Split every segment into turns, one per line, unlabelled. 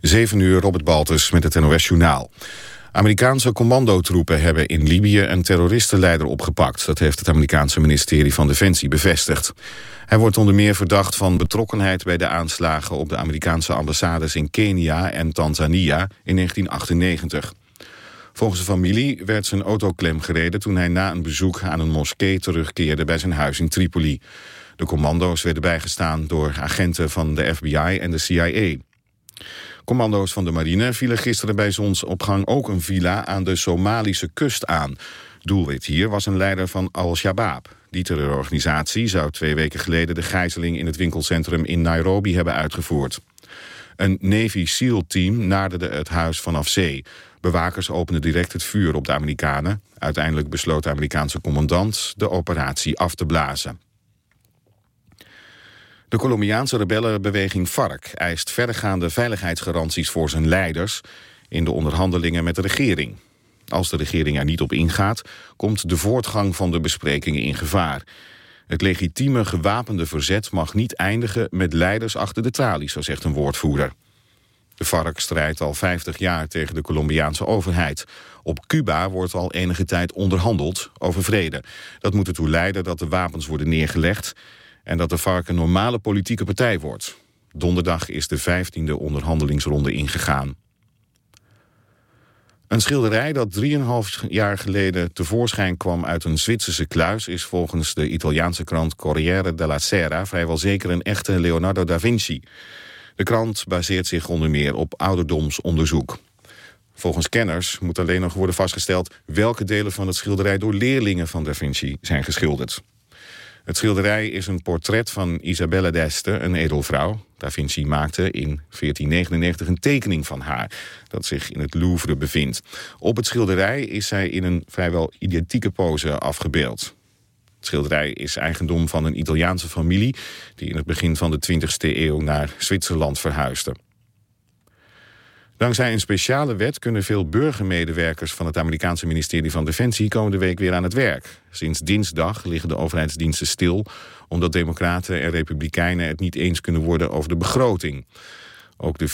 7 uur Robert Baltus met het NOS Journaal. Amerikaanse commandotroepen hebben in Libië een terroristenleider opgepakt. Dat heeft het Amerikaanse ministerie van Defensie bevestigd. Hij wordt onder meer verdacht van betrokkenheid bij de aanslagen... op de Amerikaanse ambassades in Kenia en Tanzania in 1998. Volgens de familie werd zijn auto klemgereden... toen hij na een bezoek aan een moskee terugkeerde bij zijn huis in Tripoli. De commando's werden bijgestaan door agenten van de FBI en de CIA. Commando's van de marine vielen gisteren bij zonsopgang ook een villa aan de Somalische kust aan. Doelwit hier was een leider van Al-Shabaab. Die terreurorganisatie zou twee weken geleden de gijzeling in het winkelcentrum in Nairobi hebben uitgevoerd. Een Navy SEAL-team naderde het huis vanaf zee. Bewakers openden direct het vuur op de Amerikanen. Uiteindelijk besloot de Amerikaanse commandant de operatie af te blazen. De Colombiaanse rebellenbeweging FARC eist verregaande veiligheidsgaranties voor zijn leiders in de onderhandelingen met de regering. Als de regering er niet op ingaat, komt de voortgang van de besprekingen in gevaar. Het legitieme gewapende verzet mag niet eindigen met leiders achter de tralies, zo zegt een woordvoerder. De FARC strijdt al 50 jaar tegen de Colombiaanse overheid. Op Cuba wordt al enige tijd onderhandeld over vrede. Dat moet ertoe leiden dat de wapens worden neergelegd en dat de FARC een normale politieke partij wordt. Donderdag is de vijftiende onderhandelingsronde ingegaan. Een schilderij dat 3,5 jaar geleden tevoorschijn kwam uit een Zwitserse kluis... is volgens de Italiaanse krant Corriere della Sera vrijwel zeker een echte Leonardo da Vinci. De krant baseert zich onder meer op ouderdomsonderzoek. Volgens kenners moet alleen nog worden vastgesteld... welke delen van het schilderij door leerlingen van da Vinci zijn geschilderd. Het schilderij is een portret van Isabella d'Este, een edelvrouw. Da Vinci maakte in 1499 een tekening van haar... dat zich in het Louvre bevindt. Op het schilderij is zij in een vrijwel identieke pose afgebeeld. Het schilderij is eigendom van een Italiaanse familie... die in het begin van de 20e eeuw naar Zwitserland verhuisde. Dankzij een speciale wet kunnen veel burgermedewerkers van het Amerikaanse ministerie van Defensie komende week weer aan het werk. Sinds dinsdag liggen de overheidsdiensten stil omdat democraten en republikeinen het niet eens kunnen worden over de begroting. Ook de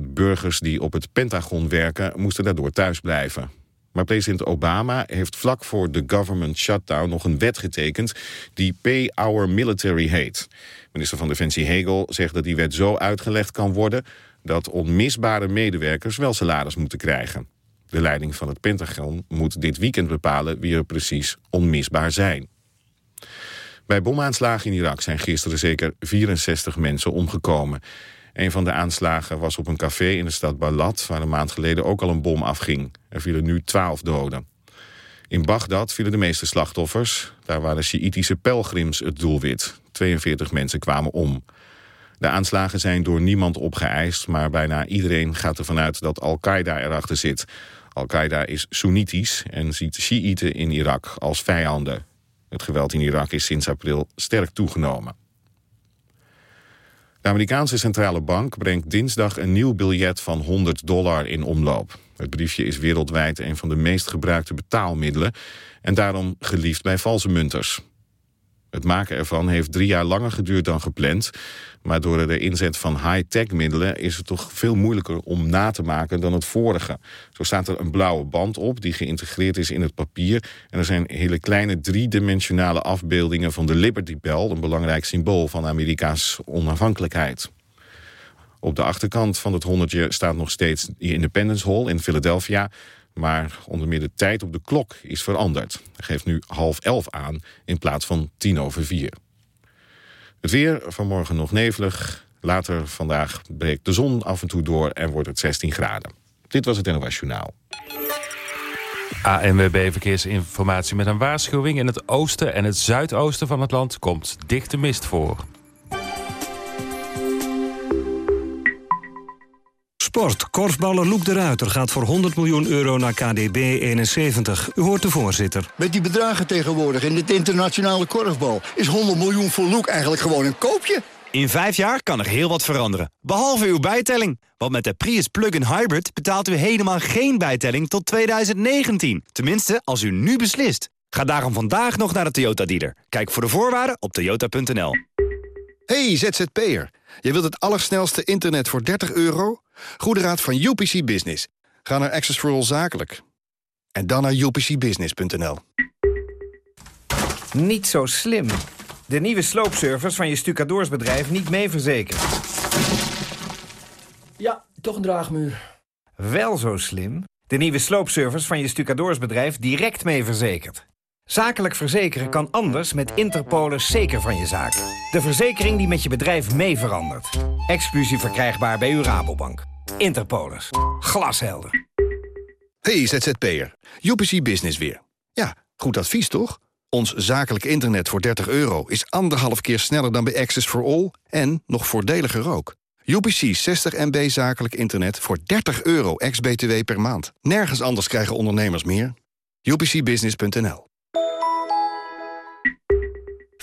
400.000 burgers die op het Pentagon werken moesten daardoor thuis blijven. Maar president Obama heeft vlak voor de government shutdown nog een wet getekend die Pay Our Military heet. Minister van Defensie Hegel zegt dat die wet zo uitgelegd kan worden dat onmisbare medewerkers wel salaris moeten krijgen. De leiding van het Pentagon moet dit weekend bepalen wie er precies onmisbaar zijn. Bij bomaanslagen in Irak zijn gisteren zeker 64 mensen omgekomen. Een van de aanslagen was op een café in de stad Balad... waar een maand geleden ook al een bom afging. Er vielen nu 12 doden. In Bagdad vielen de meeste slachtoffers. Daar waren Sjiïtische pelgrims het doelwit. 42 mensen kwamen om. De aanslagen zijn door niemand opgeëist, maar bijna iedereen gaat ervan uit dat Al-Qaeda erachter zit. Al-Qaeda is Soenitisch en ziet Shiiten in Irak als vijanden. Het geweld in Irak is sinds april sterk toegenomen. De Amerikaanse centrale bank brengt dinsdag een nieuw biljet van 100 dollar in omloop. Het briefje is wereldwijd een van de meest gebruikte betaalmiddelen... en daarom geliefd bij valse munters. Het maken ervan heeft drie jaar langer geduurd dan gepland. Maar door de inzet van high-tech middelen is het toch veel moeilijker om na te maken dan het vorige. Zo staat er een blauwe band op die geïntegreerd is in het papier. En er zijn hele kleine driedimensionale afbeeldingen van de Liberty Bell... een belangrijk symbool van Amerika's onafhankelijkheid. Op de achterkant van het honderdje staat nog steeds de Independence Hall in Philadelphia... Maar onder meer de tijd op de klok is veranderd. Hij geeft nu half elf aan in plaats van tien over vier. Het weer vanmorgen nog nevelig. Later vandaag breekt de zon af en toe door en wordt het 16 graden. Dit was het NOS Journaal.
ANWB Verkeersinformatie met een waarschuwing. In het oosten en het zuidoosten van het land komt dichte mist voor.
Sport. Korfballer Loek de Ruiter gaat voor 100 miljoen euro naar KDB 71. U hoort de voorzitter.
Met die bedragen tegenwoordig in dit internationale korfbal... is 100 miljoen voor Loek eigenlijk gewoon een koopje?
In vijf jaar kan er heel wat veranderen. Behalve uw bijtelling. Want met de Prius Plug-in Hybrid betaalt u helemaal geen bijtelling tot 2019. Tenminste, als u nu beslist. Ga daarom vandaag nog naar de Toyota dealer. Kijk voor de voorwaarden op toyota.nl.
Hey ZZP'er.
Je wilt het allersnelste internet voor 30 euro? Goede raad van UPC Business. Ga naar Access for All Zakelijk. En dan naar upcbusiness.nl.
Niet zo slim. De nieuwe sloopservice van je stucadoorsbedrijf niet mee verzekerd.
Ja, toch een draagmuur.
Wel zo slim. De nieuwe sloopservice van je stucadoorsbedrijf direct mee verzekerd. Zakelijk verzekeren kan anders met Interpolis zeker van je zaak. De verzekering die met je bedrijf mee verandert. Exclusief verkrijgbaar bij uw Rabobank. Interpolis. Glashelder.
Hey ZZP'er, UPC Business weer. Ja, goed advies toch? Ons zakelijk internet voor 30 euro is anderhalf keer sneller dan bij Access for All... en nog voordeliger ook. UPC 60 MB zakelijk internet voor 30 euro ex-BTW per maand. Nergens anders krijgen ondernemers meer. UPCbusiness.nl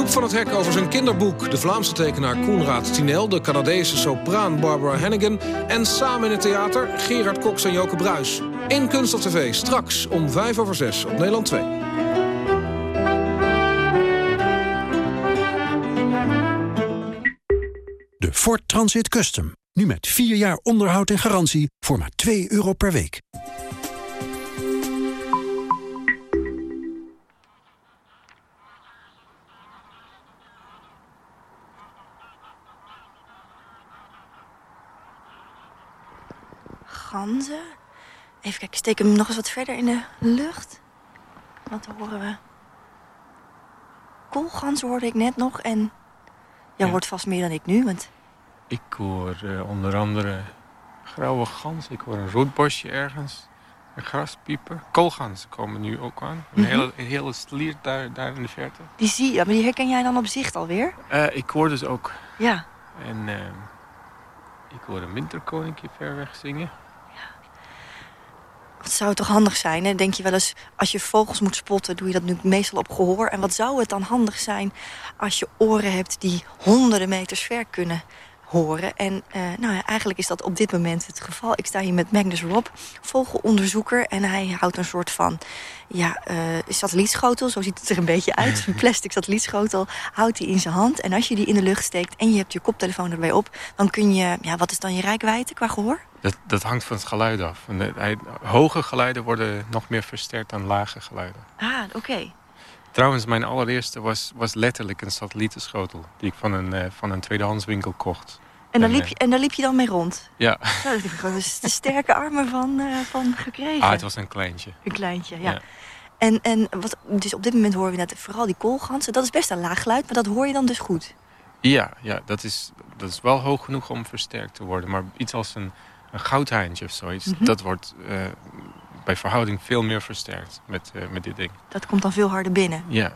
Joep van het Hek over zijn kinderboek. De Vlaamse tekenaar Koenraad Tinel, de Canadese sopraan Barbara Hannigan... en samen in het theater Gerard Cox en Joke Bruis. In Kunst of TV, straks om 5 over 6 op Nederland 2.
De Ford Transit Custom. Nu met 4 jaar onderhoud en garantie voor maar 2 euro per week.
Ganzen. Even kijken, steek hem nog eens wat verder in de lucht. Wat horen we? Koolganzen hoorde ik net nog en... Jij hoort vast meer dan ik nu, want...
Ik hoor eh, onder andere grauwe gans. Ik hoor een roodbosje ergens. Een graspieper. Koolganzen komen nu ook aan. Een
Mhm.
hele, een hele stlier daar, daar in de verte.
Die zie je, maar die herken jij dan op zicht alweer?
Eh, ik hoor dus ook.
Ja.
En eh, ik hoor een winterkoninkje ver weg zingen.
Wat zou toch handig zijn, hè? Denk je wel eens, als je vogels moet spotten... doe je dat nu meestal op gehoor. En wat zou het dan handig zijn als je oren hebt... die honderden meters ver kunnen horen. En eh, nou ja, eigenlijk is dat op dit moment het geval. Ik sta hier met Magnus Rob, vogelonderzoeker. En hij houdt een soort van ja, eh, satellietschotel. Zo ziet het er een beetje uit. Een plastic satellietschotel houdt hij in zijn hand. En als je die in de lucht steekt en je hebt je koptelefoon erbij op... dan kun je, ja, wat is dan je rijkwijde qua gehoor?
Dat, dat hangt van het geluid af. En de- hij- hoge geluiden worden nog meer versterkt dan lage geluiden.
Ah, oké.
Trouwens, mijn allereerste was, was letterlijk een satellietenschotel... die ik van een, eh, van een tweedehandswinkel kocht.
En, dan
En,
liep je, en daar liep je dan mee rond?
Ja,
Zo, dat heb ik de sterke armen van, eh, van gekregen.
ah, het was een kleintje.
Een kleintje, ja.
Ja.
En, en wat, dus op dit moment horen we net vooral die koolganzen. Dat is best een laag geluid, maar dat hoor je dan dus goed.
Ja, ja dat, is, dat is wel hoog genoeg om versterkt te worden. Maar iets als een, een goudhaantje of zoiets...
Mhm.
dat wordt eh, bij verhouding veel meer versterkt met, eh, met dit ding.
Dat komt dan veel harder binnen.
Ja.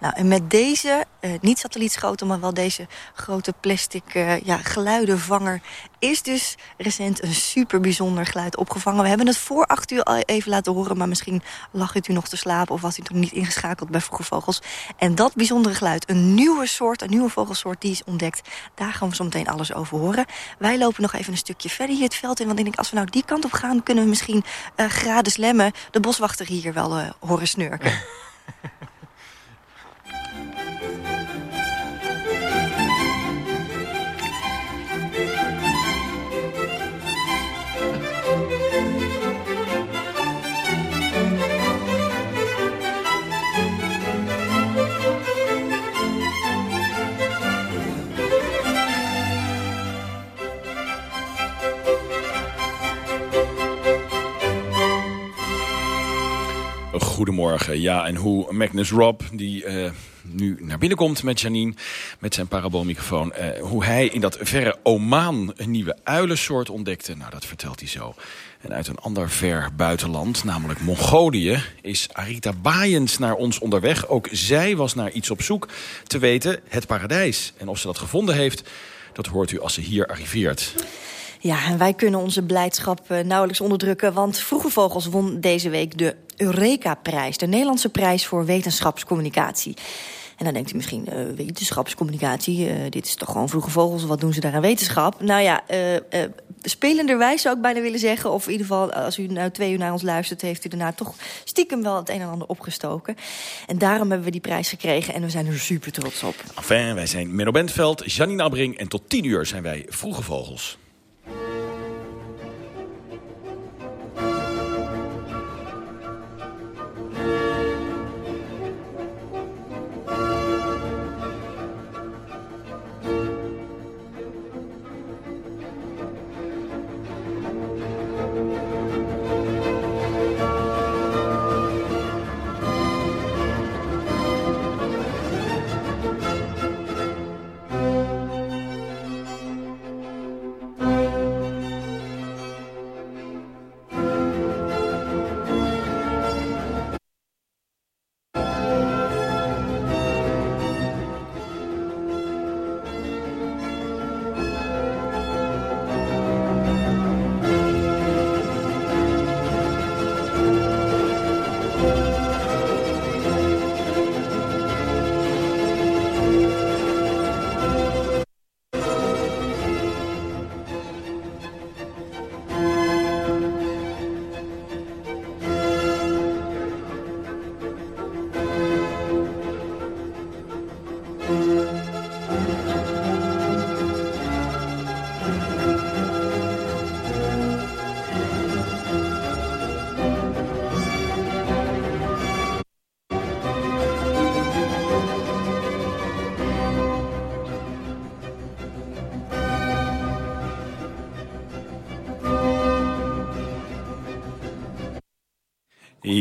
Nou, en met deze, eh, niet satellietschotel, maar wel deze grote plastic eh, ja, geluidenvanger... is dus recent een super bijzonder geluid opgevangen. We hebben het voor acht uur al even laten horen... maar misschien lag u nog te slapen of was u toen niet ingeschakeld bij Vroege Vogels. En dat bijzondere geluid, een nieuwe soort, een nieuwe vogelsoort die is ontdekt... daar gaan we zo meteen alles over horen. Wij lopen nog even een stukje verder hier het veld in... want ik denk, als we nou die kant op gaan... kunnen we misschien eh graden slemmen de boswachter hier wel eh, horen snurken.
Goedemorgen. Ja, en hoe Magnus Rob, die eh, nu naar binnen komt met Janine, met zijn paraboolmicrofoon, eh, hoe hij in dat verre Oman een nieuwe uilensoort ontdekte, nou dat vertelt hij zo. En uit een ander ver buitenland, namelijk Mongolië, is Arita Baaiens naar ons onderweg. Ook zij was naar iets op zoek, te weten het paradijs. En of ze dat gevonden heeft,
Dat hoort u als ze hier arriveert.
Ja, en wij kunnen onze blijdschap uh, nauwelijks onderdrukken... want Vroege Vogels won deze week de Eureka-prijs... de Nederlandse prijs voor wetenschapscommunicatie. En dan denkt u misschien, uh, wetenschapscommunicatie, uh, dit is toch gewoon vroege vogels, wat doen ze daar aan wetenschap? Nou ja, spelenderwijs zou ik bijna willen zeggen, of in ieder geval als u nou twee uur naar ons luistert, heeft u daarna toch stiekem wel het een en ander opgestoken. En daarom hebben we die prijs gekregen en we zijn er super trots op.
Enfin, wij zijn Menno Bentveld, Janine Abbring en tot tien uur zijn wij Vroege Vogels.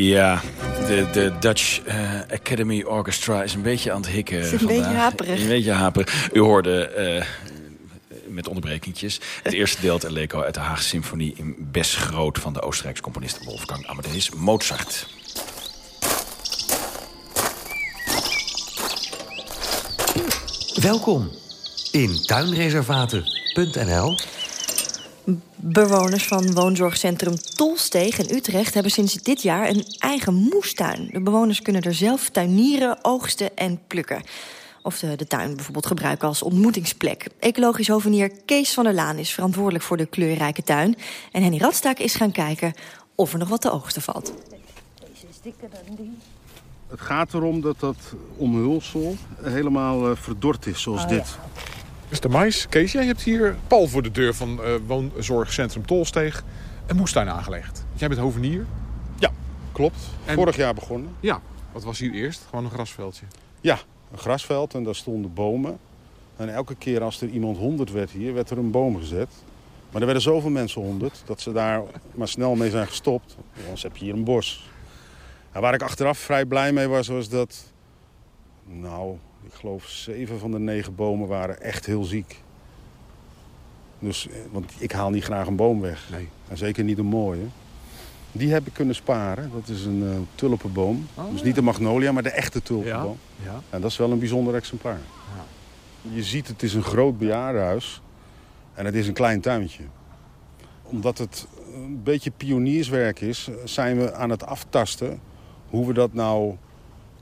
Ja, de, de Dutch uh, Academy Orchestra is een beetje aan het hikken
Het is een
vandaag.
beetje haperig.
Een beetje haperig. U hoorde uh, met onderbrekingjes het eerste deel uit Leco uit de Haagse Symfonie... in best groot van de Oostenrijkse componist Wolfgang Amadeus Mozart.
Welkom in tuinreservaten.nl
Bewoners van woonzorgcentrum Tolsteeg in Utrecht hebben sinds dit jaar een eigen moestuin. De bewoners kunnen er zelf tuinieren, oogsten en plukken. Of de, de tuin bijvoorbeeld gebruiken als ontmoetingsplek. Ecologisch hovenier Kees van der Laan is verantwoordelijk voor de kleurrijke tuin. En Henny Radstaak is gaan kijken of er nog wat te oogsten valt.
Deze is dikker dan die. Het gaat erom dat dat omhulsel helemaal uh, verdord is, zoals
Ah,
dit.
ja. Dus de mais. Kees, jij hebt hier pal voor de deur van uh, woonzorgcentrum Tolsteeg een moestuin aangelegd. Jij bent hovenier.
Ja, klopt.
En-
Vorig jaar begonnen.
Ja, wat was hier eerst? Gewoon een grasveldje.
Ja, een grasveld en daar stonden bomen. En elke keer als er iemand 100 werd hier, werd er een boom gezet. Maar er werden zoveel mensen 100 dat ze daar maar snel mee zijn gestopt. Anders heb je hier een bos. En waar ik achteraf vrij blij mee was, was dat... Nou, ik geloof zeven van de negen bomen waren echt heel ziek. Dus, eh, want ik haal niet graag een boom weg.
Nee.
En zeker niet een mooie. Die heb ik kunnen sparen. Dat is een eh, tulpenboom.
Oh,
dus
ja.
niet de magnolia, maar de echte tulpenboom.
Ja.
En dat is wel een bijzonder exemplaar. Je ziet, het is een groot bejaardenhuis. En het is een klein tuintje. Omdat het een beetje pionierswerk is, zijn we aan het aftasten hoe we dat nou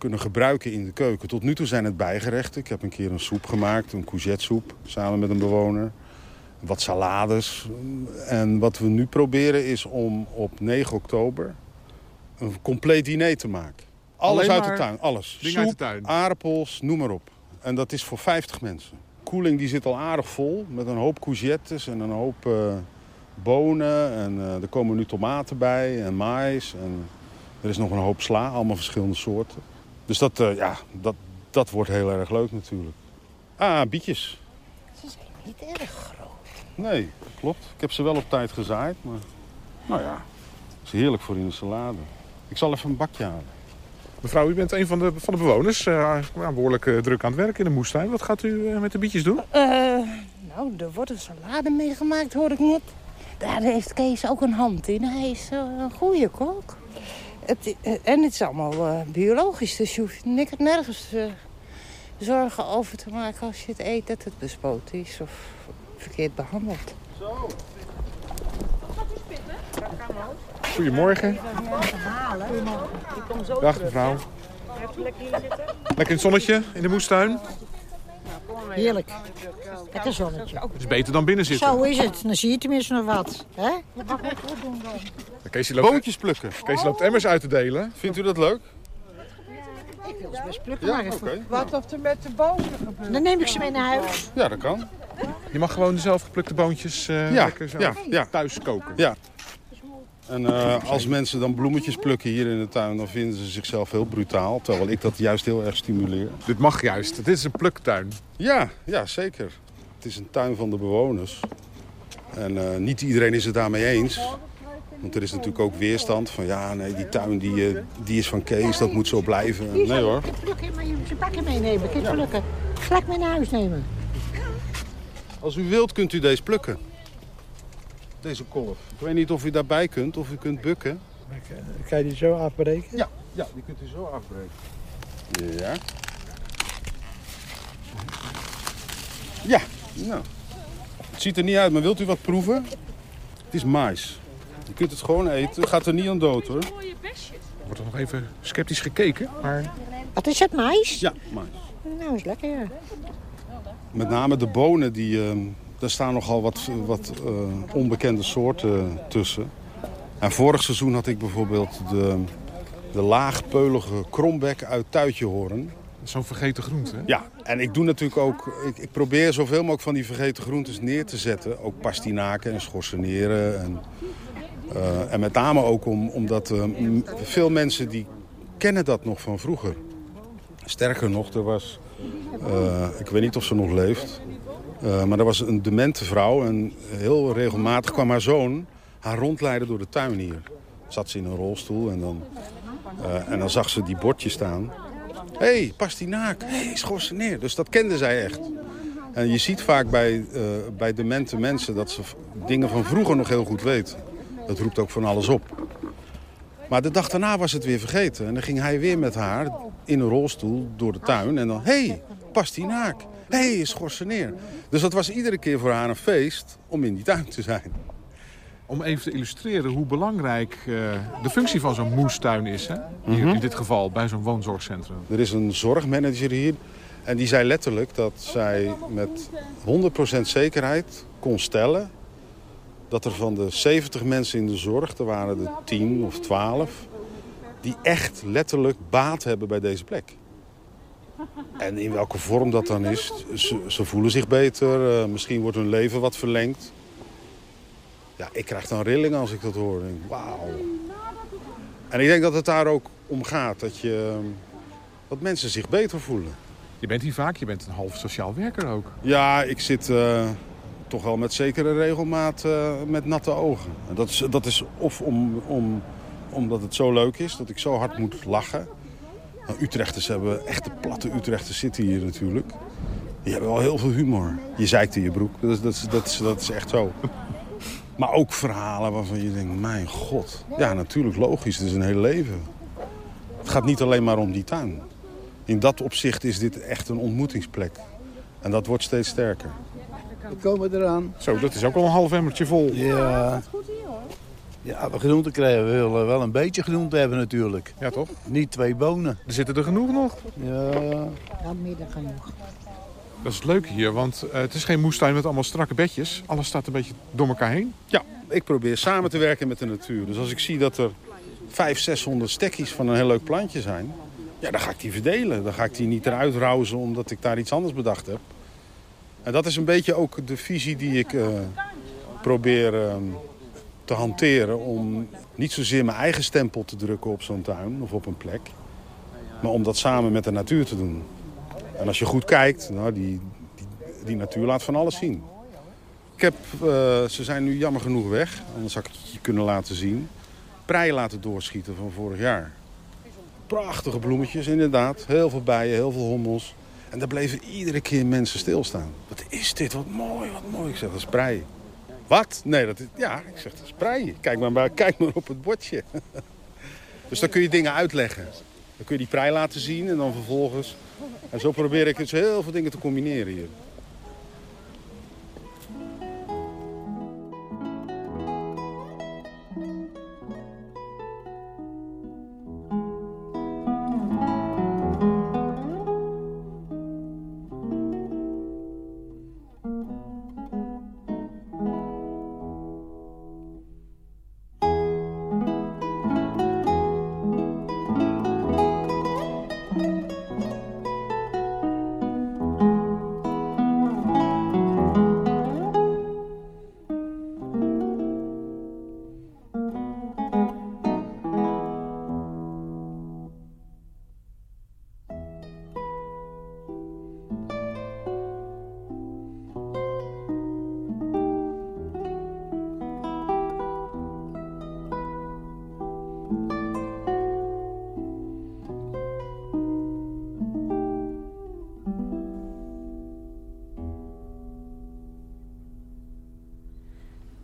kunnen gebruiken in de keuken. Tot nu toe zijn het bijgerechten. Ik heb een keer een soep gemaakt, een courgettesoep, samen met een bewoner. Wat salades. En wat we nu proberen is om op 9 oktober een compleet diner te maken. Alles uit de tuin, alles.
dingen uit de
Soep,
tuin.
aardappels, noem maar op. En dat is voor 50 mensen. Koeling die zit al aardig vol met een hoop courgettes en een hoop eh, bonen. En eh, er komen nu tomaten bij en mais. En er is nog een hoop sla, allemaal verschillende soorten. Dus dat, eh, ja, dat, dat wordt heel erg leuk natuurlijk. Ah, bietjes.
Ze zijn niet erg groot.
Nee, klopt. Ik heb ze wel op tijd gezaaid, maar nou ja, is heerlijk voor in de salade. Ik zal even een bakje halen.
Mevrouw, u bent een van de, van de bewoners. eh, ja, behoorlijk eh, druk aan het werk in de moestuin. Wat gaat u eh, met de bietjes doen?
Eh, nou, er wordt een salade meegemaakt, hoor ik net. Daar heeft Kees ook een hand in. Hij is een goede kok. Het, eh, en het is allemaal eh, biologisch, dus je hoeft niks, nergens eh, zorgen over te maken als je het eet dat het bespoten is of verkeerd behandeld.
Zo. Goedemorgen. Dag mevrouw. Lekker in het zonnetje in de moestuin.
Heerlijk. Lekker zonnetje.
Het is beter dan binnen zitten.
Zo is het. Dan zie je tenminste nog wat. Hè?
Keesje loopt,
Boontjes plukken.
Keesje loopt emmers uit te delen.
Vindt u dat leuk?
Ik wil ze best plukken.
Ja,
maar even.
Wat of er met de bonen gebeurt?
Dan neem ik ze mee naar huis.
Ja, dat kan.
Je mag gewoon de zelfgeplukte boontjes eh,
Ja,
lekker zelf
ja, ja.
thuis koken.
Ja. En eh, als mensen dan bloemetjes plukken hier in de tuin, dan vinden ze zichzelf heel brutaal. Terwijl ik dat juist heel erg stimuleer.
Dit mag juist. Dit is een pluktuin.
Ja, ja, zeker. Het is een tuin van de bewoners. En eh, niet iedereen is het daarmee eens. Want er is natuurlijk ook weerstand van ja, nee, die tuin die, eh, die is van Kees, dat moet zo blijven. Nee hoor.
je plukken, maar je moet ze pakken meenemen. Kijk, plukken. Gelijk mee naar huis nemen.
Als u wilt kunt u deze plukken. Deze kolf. Ik weet niet of u daarbij kunt of u kunt bukken.
Kan je die zo afbreken?
Ja, ja die kunt u zo afbreken. Ja. Ja, nou. Het ziet er niet uit, maar wilt u wat proeven? Het is mais. Je kunt het gewoon eten. Gaat er niet aan dood hoor.
Er wordt er nog even sceptisch gekeken. Maar
Wat is het, mais?
Ja, mais.
Nou, is lekker, ja.
Met name de bonen, die, ehm, daar staan nogal wat, wat eh, onbekende soorten tussen. En vorig seizoen had ik bijvoorbeeld de, de laagpeulige krombek uit Tuitjehoorn.
Zo'n vergeten groente, hè?
Ja, en ik doe natuurlijk ook... Ik, ik probeer zoveel mogelijk van die vergeten groentes neer te zetten. Ook pastinaken en schorseneren. En, eh, en met name ook om, omdat eh, veel mensen die kennen dat nog van vroeger. Sterker nog, er was... ik weet niet of ze nog leeft. Eh, maar er was een demente vrouw. En heel regelmatig kwam haar zoon haar rondleiden door de tuin hier. Zat ze in een rolstoel en dan, eh, en dan zag ze die bordjes staan. Hé, hey, pastinaak. Hé, hey, schorseneer. Dus dat kende zij echt. En je ziet vaak bij, eh, bij demente mensen dat ze dingen van vroeger nog heel goed weten. Dat roept ook van alles op. Maar de dag daarna was het weer vergeten. En dan ging hij weer met haar in een rolstoel door de tuin. En dan, hé, hey, pastinaak. Hé, hey, schorseneer. Dus dat was iedere keer voor haar een feest om in die tuin te zijn.
Om even te illustreren hoe belangrijk eh, de functie van zo'n moestuin is. Hè? Hier,
Mhm.
In dit geval bij zo'n woonzorgcentrum.
Er is een zorgmanager hier. En die zei letterlijk dat zij met 100% zekerheid kon stellen... dat er van de 70 mensen in de zorg, er waren er 10 of 12... die echt letterlijk baat hebben bij deze plek. En in welke vorm dat dan is, ze, ze voelen zich beter. eh, misschien wordt hun leven wat verlengd. Ja, ik krijg dan rillingen als ik dat hoor. Wauw. En ik denk dat het daar ook om gaat. Dat, je, dat mensen zich beter voelen.
Je bent hier vaak, je bent een half sociaal werker ook.
Ja, ik zit eh, toch wel met zekere regelmaat eh, met natte ogen. En dat, is, dat is of om, om, omdat het zo leuk is, dat ik zo hard moet lachen. Nou, Utrechters hebben, echte platte Utrechters zitten hier natuurlijk. Die hebben wel heel veel humor. Je zeikt in je broek, dat is, dat is, dat is, dat is echt zo. Maar ook verhalen waarvan je denkt, mijn god. Ja, natuurlijk, logisch, het is een heel leven. Het gaat niet alleen maar om die tuin. In dat opzicht is dit echt een ontmoetingsplek. En dat wordt steeds sterker.
We komen eraan.
Zo, dat is ook al een half emmertje vol.
Ja. Ja, we groenten krijgen. We willen wel een beetje groente hebben natuurlijk.
Ja, toch?
Niet twee bonen.
Er zitten er genoeg nog.
Ja.
Nou, meer dan genoeg.
Dat is het leuke hier, want eh, het is geen moestuin met allemaal strakke bedjes. Alles staat een beetje door elkaar heen.
Ja, ik probeer samen te werken met de natuur. Dus als ik zie dat er 500, 600 stekjes van een heel leuk plantje zijn... ja, dan ga ik die verdelen. Dan ga ik die niet eruit rauzen omdat ik daar iets anders bedacht heb. En dat is een beetje ook de visie die ik eh, probeer eh, te hanteren... om niet zozeer mijn eigen stempel te drukken op zo'n tuin of op een plek... maar om dat samen met de natuur te doen. En als je goed kijkt, nou, die, die, die natuur laat van alles zien. Ik heb, eh, ze zijn nu jammer genoeg weg, anders had ik het je kunnen laten zien. Prei laten doorschieten van vorig jaar. Prachtige bloemetjes, inderdaad. Heel veel bijen, heel veel hommels. En daar bleven iedere keer mensen stilstaan. Wat is dit? Wat mooi, wat mooi. Ik zeg, dat is prei. Wat? Nee, dat is... Ja, ik zeg, dat is prei. Kijk maar, maar, kijk maar op het bordje. dus dan kun je dingen uitleggen. Dan kun je die prei laten zien en dan vervolgens... En zo probeer ik dus heel veel dingen te combineren hier.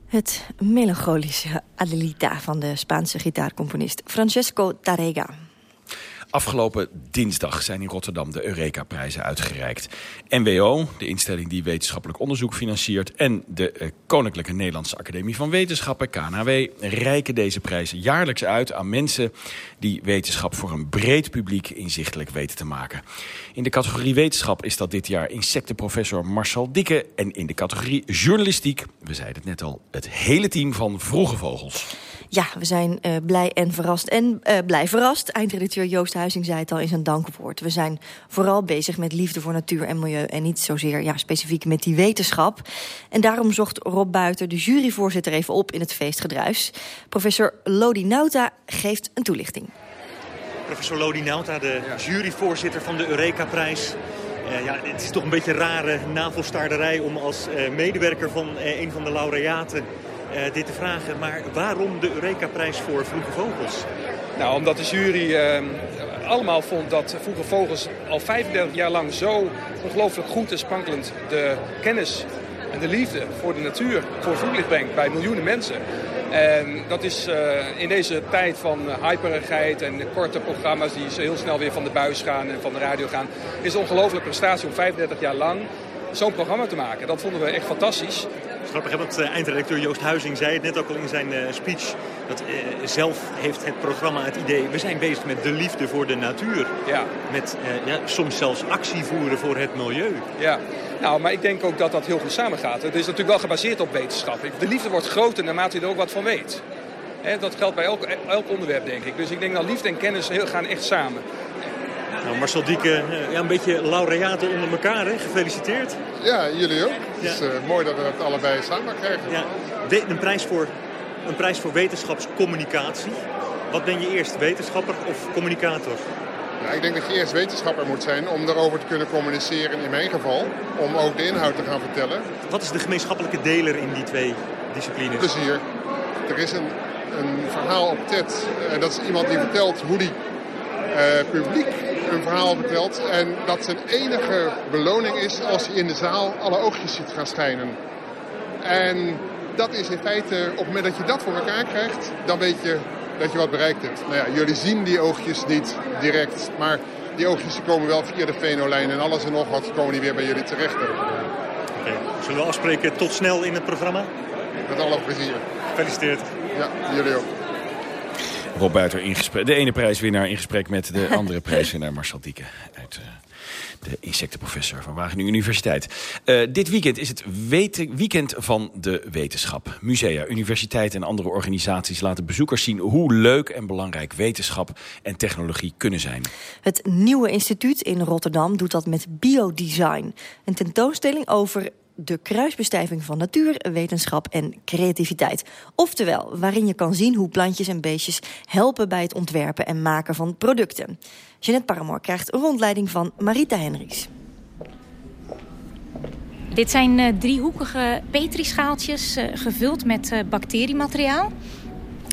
Het melancholische Adelita van de Spaanse gitaarcomponist Francesco Tarrega.
Afgelopen dinsdag zijn in Rotterdam de Eureka-prijzen uitgereikt. NWO, de instelling die wetenschappelijk onderzoek financiert... en de eh, Koninklijke Nederlandse Academie van Wetenschappen, KNW... reiken deze prijzen jaarlijks uit aan mensen... die wetenschap voor een breed publiek inzichtelijk weten te maken. In de categorie wetenschap is dat dit jaar insectenprofessor Marcel Dikke... en in de categorie journalistiek, we zeiden het net al... het hele team van Vroege Vogels.
Ja, we zijn uh, blij en verrast en uh, blij verrast. Eindredacteur Joost Huizing zei het al in zijn dankwoord. We zijn vooral bezig met liefde voor natuur en milieu... en niet zozeer ja, specifiek met die wetenschap. En daarom zocht Rob Buiter, de juryvoorzitter, even op in het feestgedruis. Professor Lodi Nauta geeft een toelichting.
Professor Lodi Nauta, de juryvoorzitter van de Eureka-prijs... Uh, ja, het is toch een beetje rare navelstaarderij om als uh, medewerker van uh, een van de laureaten uh, dit te vragen. Maar waarom de Eureka-prijs voor Vroege Vogels?
Nou, omdat de jury uh, allemaal vond dat Vroege Vogels al 35 jaar lang zo ongelooflijk goed en sprankelend de kennis en de liefde voor de natuur voor voetlicht brengt bij miljoenen mensen. En dat is uh, in deze tijd van hyperigheid en korte programma's die heel snel weer van de buis gaan en van de radio gaan, is een ongelooflijke prestatie om 35 jaar lang zo'n programma te maken. Dat vonden we echt fantastisch.
Grappig, want uh, eindredacteur Joost Huizing zei het net ook al in zijn uh, speech. Dat uh, zelf heeft het programma het idee, we zijn bezig met de liefde voor de natuur.
Ja.
Met ja, soms zelfs actie voeren voor het milieu.
Ja, nou, maar ik denk ook dat dat heel goed samengaat. Het is natuurlijk wel gebaseerd op wetenschap. De liefde wordt groter naarmate je er ook wat van weet. He, dat geldt bij elk, elk onderwerp, denk ik. Dus ik denk dat liefde en kennis heel, gaan echt samen.
Nou, Marcel Dieke, ja, een beetje laureaten onder elkaar, hè? gefeliciteerd.
Ja, jullie ook. Ja. Het is uh, mooi dat we dat allebei samen krijgen.
Ja. Een, prijs voor, een prijs voor wetenschapscommunicatie. Wat ben je eerst, wetenschapper of communicator?
Nou, ik denk dat je eerst wetenschapper moet zijn om daarover te kunnen communiceren in mijn geval. Om ook de inhoud te gaan vertellen.
Wat is de gemeenschappelijke deler in die twee disciplines?
Plezier. Er is een, een verhaal op TED. En dat is iemand die vertelt hoe die publiek een verhaal vertelt. En dat zijn enige beloning is als hij in de zaal alle oogjes ziet gaan schijnen. En dat is in feite, op het moment dat je dat voor elkaar krijgt, dan weet je dat je wat bereikt hebt. Nou ja, jullie zien die oogjes niet direct, maar die oogjes komen wel via de venolijn en alles en nog wat komen die weer bij jullie terecht. Oké,
okay. zullen we afspreken tot snel in het programma?
Met alle plezier.
Gefeliciteerd.
Ja, jullie ook.
Rob Buiter, in gesprek, de ene prijswinnaar in gesprek met de andere prijswinnaar Marcel Dieke uit uh, de insectenprofessor van Wageningen Universiteit. Uh, dit weekend is het weekend van de wetenschap. Musea, universiteiten en andere organisaties laten bezoekers zien hoe leuk en belangrijk wetenschap en technologie kunnen zijn.
Het nieuwe instituut in Rotterdam doet dat met biodesign. Een tentoonstelling over de kruisbestuiving van natuur, wetenschap en creativiteit. Oftewel, waarin je kan zien hoe plantjes en beestjes helpen bij het ontwerpen en maken van producten. Jeanette Paramoor krijgt een rondleiding van Marita Henriks.
Dit zijn uh, driehoekige petrischaaltjes uh, gevuld met uh, bacteriemateriaal.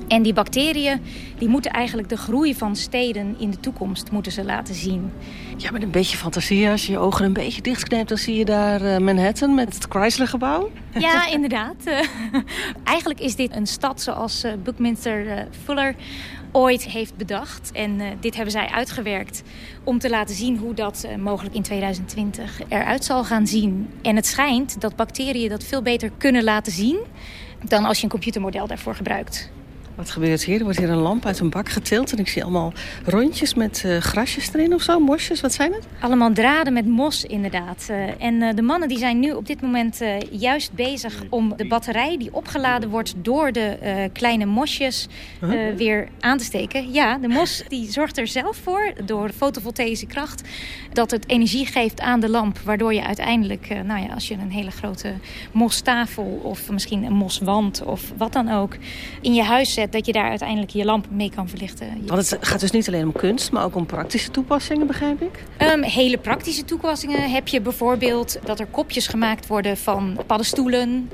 En die bacteriën die moeten eigenlijk de groei van steden in de toekomst moeten ze laten zien.
Ja, met een beetje fantasie, als je je ogen een beetje dichtknijpt... dan zie je daar uh, Manhattan met het Chrysler-gebouw.
Ja, inderdaad. Eigenlijk is dit een stad zoals uh, Buckminster Fuller ooit heeft bedacht. En uh, dit hebben zij uitgewerkt om te laten zien hoe dat uh, mogelijk in 2020 eruit zal gaan zien. En het schijnt dat bacteriën dat veel beter kunnen laten zien dan als je een computermodel daarvoor gebruikt.
Wat gebeurt hier? Er wordt hier een lamp uit een bak getild en ik zie allemaal rondjes met uh, grasjes erin of zo, mosjes. Wat zijn het?
Allemaal draden met mos inderdaad. Uh, en uh, de mannen die zijn nu op dit moment juist bezig om de batterij die opgeladen wordt door de kleine mosjes -huh. weer aan te steken. Ja, de mos die zorgt er zelf voor, door fotovoltaïsche kracht, dat het energie geeft aan de lamp. Waardoor je uiteindelijk, nou ja, als je een hele grote mostafel of misschien een moswand of wat dan ook in je huis zet dat je daar uiteindelijk je lamp mee kan verlichten.
Want het gaat dus niet alleen om kunst, maar ook om praktische toepassingen, begrijp ik?
Um, hele praktische toepassingen heb je bijvoorbeeld dat er kopjes gemaakt worden van paddenstoelen,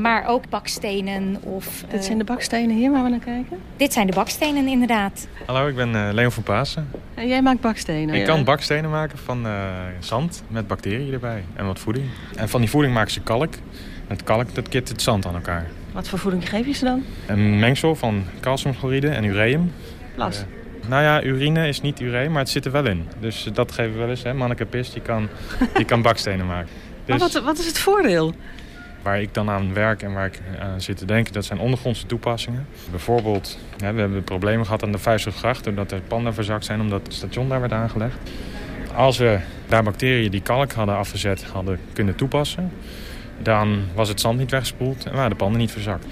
maar ook bakstenen. Of,
dit zijn de bakstenen hier waar we naar kijken?
Dit zijn de bakstenen inderdaad.
Hallo, ik ben uh, Leon van Pasen.
En jij maakt bakstenen?
Ik
ja.
kan bakstenen maken van uh, zand met bacteriën erbij en wat voeding. En van die voeding maken ze kalk. Het kalk dat kit het zand aan elkaar.
Wat voor voeding geef je ze dan?
Een mengsel van calciumchloride en ureum.
Plas?
Uh, nou ja, urine is niet ureum, maar het zit er wel in. Dus dat geven we wel eens. Hè. Manneke Pis, die kan, die kan bakstenen maken.
Dus, maar wat, wat is het voordeel?
Waar ik dan aan werk en waar ik aan zit te denken, dat zijn ondergrondse toepassingen. Bijvoorbeeld, hè, we hebben problemen gehad aan de Vijfselgracht... doordat er panden verzakt zijn omdat het station daar werd aangelegd. Als we daar bacteriën die kalk hadden afgezet hadden kunnen toepassen dan was het zand niet weggespoeld en waren de panden niet verzakt.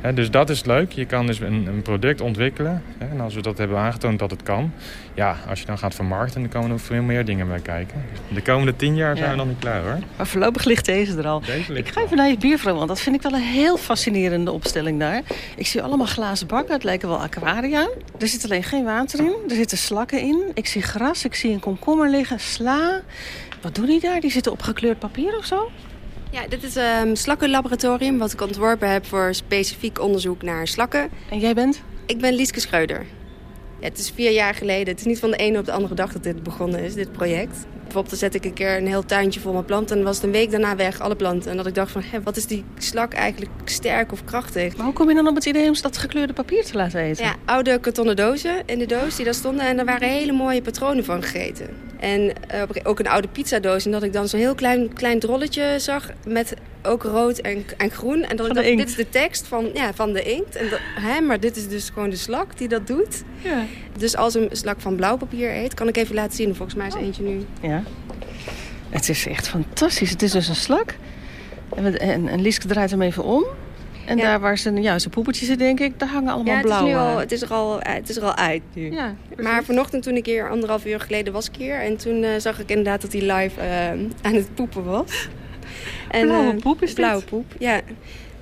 He, dus dat is leuk. Je kan dus een, een product ontwikkelen. He, en als we dat hebben aangetoond dat het kan... ja, als je dan gaat vermarkten, dan komen er veel meer dingen bij kijken. De komende tien jaar zijn ja. we nog niet klaar, hoor.
Maar voorlopig ligt deze er al.
Deze
ik ga even naar je buurvrouw, want dat vind ik wel een heel fascinerende opstelling daar. Ik zie allemaal glazen bakken, het lijken wel aquaria. Er zit alleen geen water in, er zitten slakken in. Ik zie gras, ik zie een komkommer liggen, sla. Wat doen die daar? Die zitten op gekleurd papier of zo?
Ja, dit is een um, slakkenlaboratorium wat ik ontworpen heb voor specifiek onderzoek naar slakken.
En jij bent?
Ik ben Lieske Schreuder. Ja, het is vier jaar geleden. Het is niet van de ene op de andere dag dat dit begonnen is, dit project. Bijvoorbeeld, dan zet ik een keer een heel tuintje vol met planten... en was het een week daarna weg, alle planten. En dat ik dacht van, hé, wat is die slak eigenlijk sterk of krachtig?
Maar hoe kom je dan op het idee om dat gekleurde papier te laten eten?
Ja, oude kartonnen dozen in de doos die daar stonden... en daar waren hele mooie patronen van gegeten. En uh, ook een oude pizzadoos. En dat ik dan zo'n heel klein, klein drolletje zag met ook rood en, en groen. En ik dacht,
inkt.
dit is de tekst van, ja, van de inkt. En dat, hè, maar dit is dus gewoon de slak die dat doet.
Ja.
Dus als een slak van blauw papier eet, kan ik even laten zien. Volgens mij is eentje nu.
Ja. Het is echt fantastisch. Het is dus een slak. En, en, en Lieske draait hem even om. En ja. daar waar zijn, ja, zijn poepertjes zitten, denk ik, daar hangen allemaal
ja, het
blauwe...
Is nu al, het, is er al, het is er al uit nu.
Ja,
maar vanochtend toen ik hier anderhalf uur geleden was ik hier... en toen uh, zag ik inderdaad dat hij live uh, aan het poepen was.
En, blauwe poep is dit?
Blauwe poep, ja.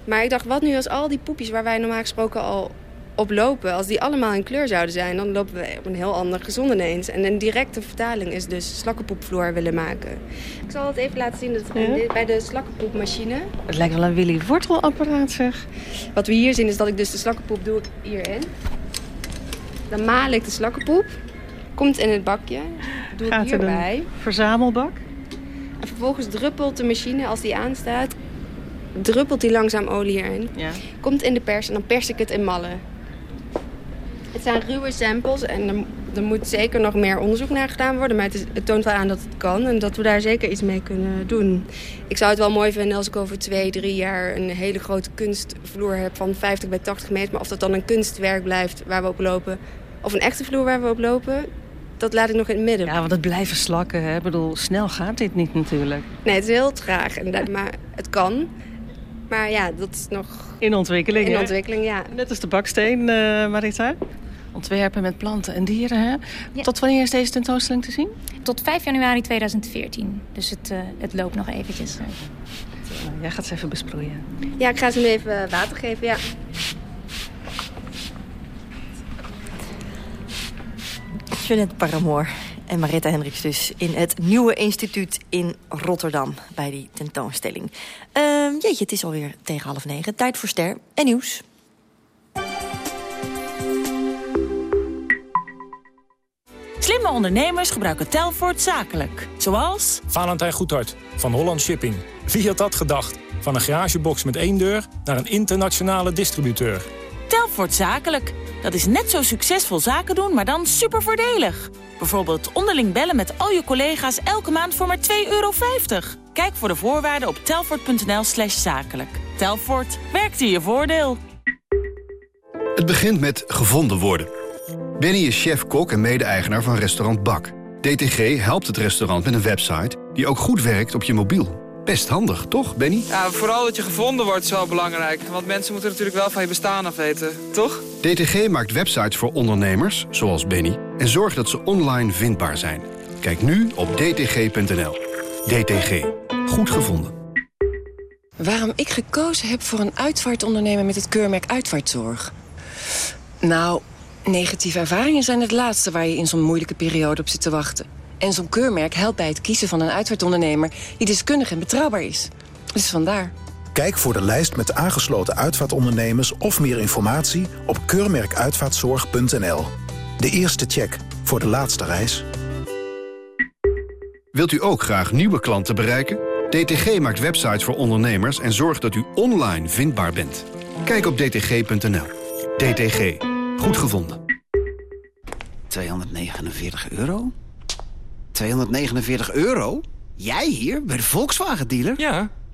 Maar ik dacht, wat nu als al die poepjes waar wij normaal gesproken al op lopen... als die allemaal in kleur zouden zijn, dan lopen we op een heel ander gezond ineens. En een directe vertaling is dus slakkenpoepvloer willen maken. Ik zal het even laten zien dat ja? bij de slakkenpoepmachine.
Het lijkt wel een Willy Wortelapparaat, zeg.
Wat we hier zien is dat ik dus de slakkenpoep doe hierin. Dan maal ik de slakkenpoep. Komt in het bakje. Doe
Gaat
ik hierbij.
een verzamelbak.
En vervolgens druppelt de machine, als die aanstaat... druppelt die langzaam olie erin.
Ja.
Komt in de pers en dan pers ik het in mallen. Het zijn ruwe samples en er, er, moet zeker nog meer onderzoek naar gedaan worden. Maar het, is, het, toont wel aan dat het kan en dat we daar zeker iets mee kunnen doen. Ik zou het wel mooi vinden als ik over twee, drie jaar een hele grote kunstvloer heb van 50 bij 80 meter. Maar of dat dan een kunstwerk blijft waar we op lopen of een echte vloer waar we op lopen... Dat laat ik nog in het midden.
Ja, want het blijven slakken. Hè? Ik bedoel, snel gaat dit niet natuurlijk.
Nee, het is heel traag. Inderdaad, maar het kan. Maar ja, dat is nog...
In ontwikkeling,
In
hè?
ontwikkeling, ja.
Net als de baksteen, uh, Marita. Ontwerpen met planten en dieren, hè? Ja. Tot wanneer is deze tentoonstelling te zien?
Tot 5 januari 2014. Dus het, uh, het loopt nog eventjes. Uh.
Jij gaat ze even besproeien.
Ja, ik ga ze nu even water geven, ja.
Jeanette Paramoor en Maritta Hendricks dus in het Nieuwe Instituut in Rotterdam bij die tentoonstelling. Uh, jeetje, het is alweer tegen half negen. Tijd voor Ster en Nieuws.
Slimme ondernemers gebruiken Telfort zakelijk. Zoals...
Valentijn Goedhart van Holland Shipping. Wie had dat gedacht? Van een garagebox met één deur naar een internationale distributeur.
Telfort zakelijk. Dat is net zo succesvol zaken doen, maar dan super voordelig. Bijvoorbeeld onderling bellen met al je collega's elke maand voor maar 2,50 euro. Kijk voor de voorwaarden op telfort.nl slash zakelijk. Telfort, werkt in je voordeel.
Het begint met gevonden worden. Benny is chef-kok en mede-eigenaar van restaurant Bak. DTG helpt het restaurant met een website die ook goed werkt op je mobiel. Best handig, toch, Benny?
Ja, vooral dat je gevonden wordt is wel belangrijk. Want mensen moeten natuurlijk wel van je bestaan af weten, toch?
DTG maakt websites voor ondernemers, zoals Benny... en zorgt dat ze online vindbaar zijn. Kijk nu op dtg.nl. DTG. Goed gevonden.
Waarom ik gekozen heb voor een uitvaartondernemer met het keurmerk Uitvaartzorg? Nou, negatieve ervaringen zijn het laatste waar je in zo'n moeilijke periode op zit te wachten. En zo'n keurmerk helpt bij het kiezen van een uitvaartondernemer die deskundig en betrouwbaar is. Dus vandaar.
Kijk voor de lijst met aangesloten uitvaartondernemers of meer informatie op keurmerkuitvaartzorg.nl. De eerste check voor de laatste reis.
Wilt u ook graag nieuwe klanten bereiken? DTG maakt websites voor ondernemers en zorgt dat u online vindbaar bent. Kijk op dtg.nl. DTG. Goed gevonden.
249 euro? 249 euro? Jij hier, bij de Volkswagen-dealer?
Ja,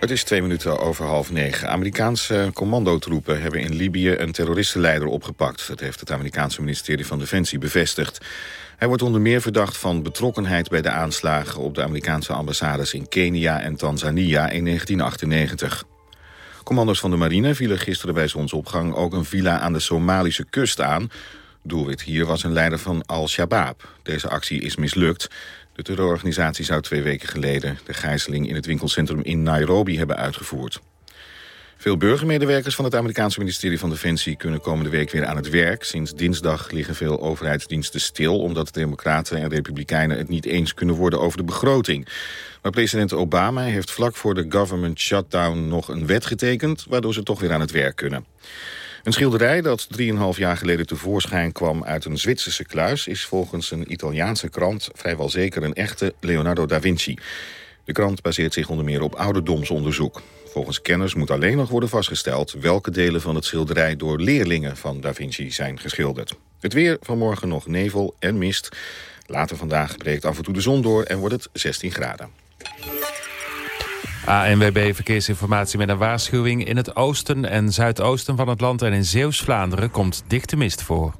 Het is twee minuten over half negen. Amerikaanse commandotroepen hebben in Libië een terroristenleider opgepakt. Dat heeft het Amerikaanse ministerie van Defensie bevestigd. Hij wordt onder meer verdacht van betrokkenheid bij de aanslagen... op de Amerikaanse ambassades in Kenia en Tanzania in 1998. Commando's van de marine vielen gisteren bij zonsopgang... ook een villa aan de Somalische kust aan. Doelwit hier was een leider van Al-Shabaab. Deze actie is mislukt. De terreurorganisatie zou twee weken geleden... de gijzeling in het winkelcentrum in Nairobi hebben uitgevoerd. Veel burgermedewerkers van het Amerikaanse ministerie van Defensie... kunnen komende week weer aan het werk. Sinds dinsdag liggen veel overheidsdiensten stil... omdat de democraten en republikeinen het niet eens kunnen worden over de begroting. Maar president Obama heeft vlak voor de government shutdown nog een wet getekend... waardoor ze toch weer aan het werk kunnen. Een schilderij dat 3,5 jaar geleden tevoorschijn kwam uit een Zwitserse kluis... is volgens een Italiaanse krant vrijwel zeker een echte Leonardo da Vinci. De krant baseert zich onder meer op ouderdomsonderzoek. Volgens kenners moet alleen nog worden vastgesteld... welke delen van het schilderij door leerlingen van da Vinci zijn geschilderd. Het weer vanmorgen nog nevel en mist. Later vandaag breekt af en toe de zon door en wordt het 16 graden.
ANWB Verkeersinformatie met een waarschuwing. In het oosten en zuidoosten van het land en in Zeeuws-Vlaanderen komt dichte mist voor.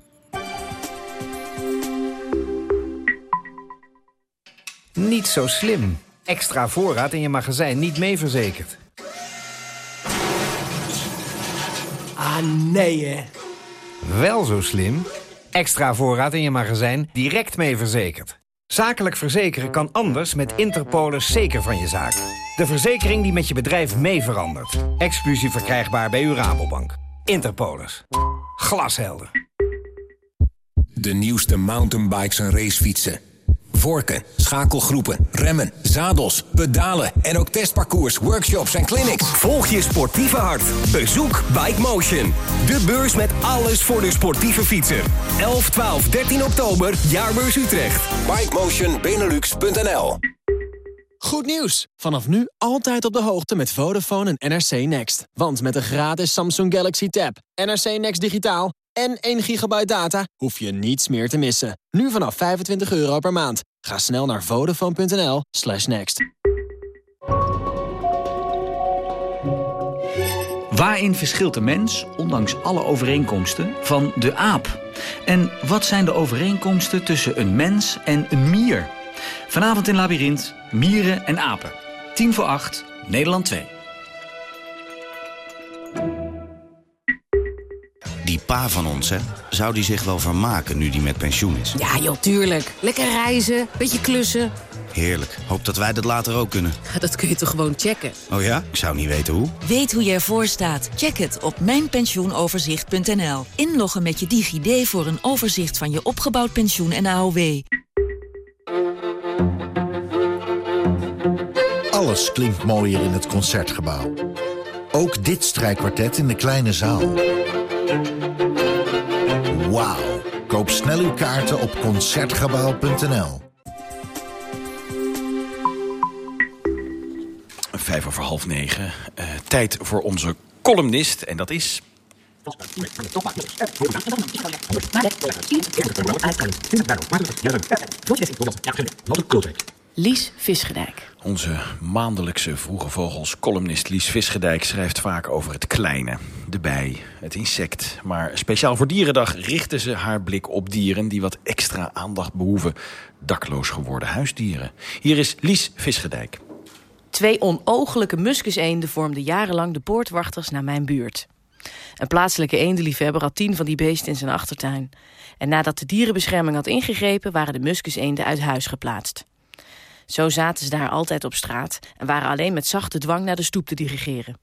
Niet zo slim. Extra voorraad in je magazijn niet mee verzekerd.
Ah, nee hè.
Wel zo slim. Extra voorraad in je magazijn direct mee verzekerd. Zakelijk verzekeren kan anders met Interpolis zeker van je zaak. De verzekering die met je bedrijf mee verandert. Exclusief verkrijgbaar bij uw Rabobank. Interpolis. Glashelder.
De nieuwste mountainbikes en racefietsen. Vorken, schakelgroepen, remmen, zadels, pedalen en ook testparcours, workshops en clinics.
Volg je sportieve hart. Bezoek Bike Motion. De beurs met alles voor de sportieve fietser. 11, 12, 13 oktober, Jaarbeurs Utrecht.
BikeMotionBenelux.nl
Goed nieuws! Vanaf nu altijd op de hoogte met Vodafone en NRC Next. Want met een gratis Samsung Galaxy Tab, NRC Next Digitaal en 1 gigabyte data hoef je niets meer te missen. Nu vanaf 25 euro per maand. Ga snel naar vodafone.nl slash next.
Waarin verschilt de mens, ondanks alle overeenkomsten, van de aap? En wat zijn de overeenkomsten tussen een mens en een mier? Vanavond in Labyrinth, mieren en apen. 10 voor 8, Nederland 2.
Die pa van ons, hè? Zou die zich wel vermaken nu die met pensioen is?
Ja, joh, tuurlijk. Lekker reizen, beetje klussen.
Heerlijk. Hoop dat wij dat later ook kunnen.
Dat kun je toch gewoon checken?
Oh ja? Ik zou niet weten hoe.
Weet hoe je ervoor staat? Check het op mijnpensioenoverzicht.nl. Inloggen met je DigiD voor een overzicht van je opgebouwd pensioen en AOW.
Alles klinkt mooier in het Concertgebouw. Ook dit strijkkwartet in de kleine zaal. Wauw. Koop snel uw kaarten op Concertgebouw.nl.
Vijf over half negen. Uh, tijd voor onze columnist. En dat is...
Lies Visgedijk.
Onze maandelijkse vroege vogels columnist Lies Visgedijk schrijft vaak over het kleine. De bij, het insect. Maar speciaal voor Dierendag richtte ze haar blik op dieren... die wat extra aandacht behoeven. Dakloos geworden huisdieren. Hier is Lies Visgedijk.
Twee onogelijke muskuseenden vormden jarenlang de poortwachters naar mijn buurt. Een plaatselijke eendenliefhebber had tien van die beesten in zijn achtertuin. En nadat de dierenbescherming had ingegrepen... waren de muskuseenden uit huis geplaatst. Zo zaten ze daar altijd op straat... en waren alleen met zachte dwang naar de stoep te dirigeren.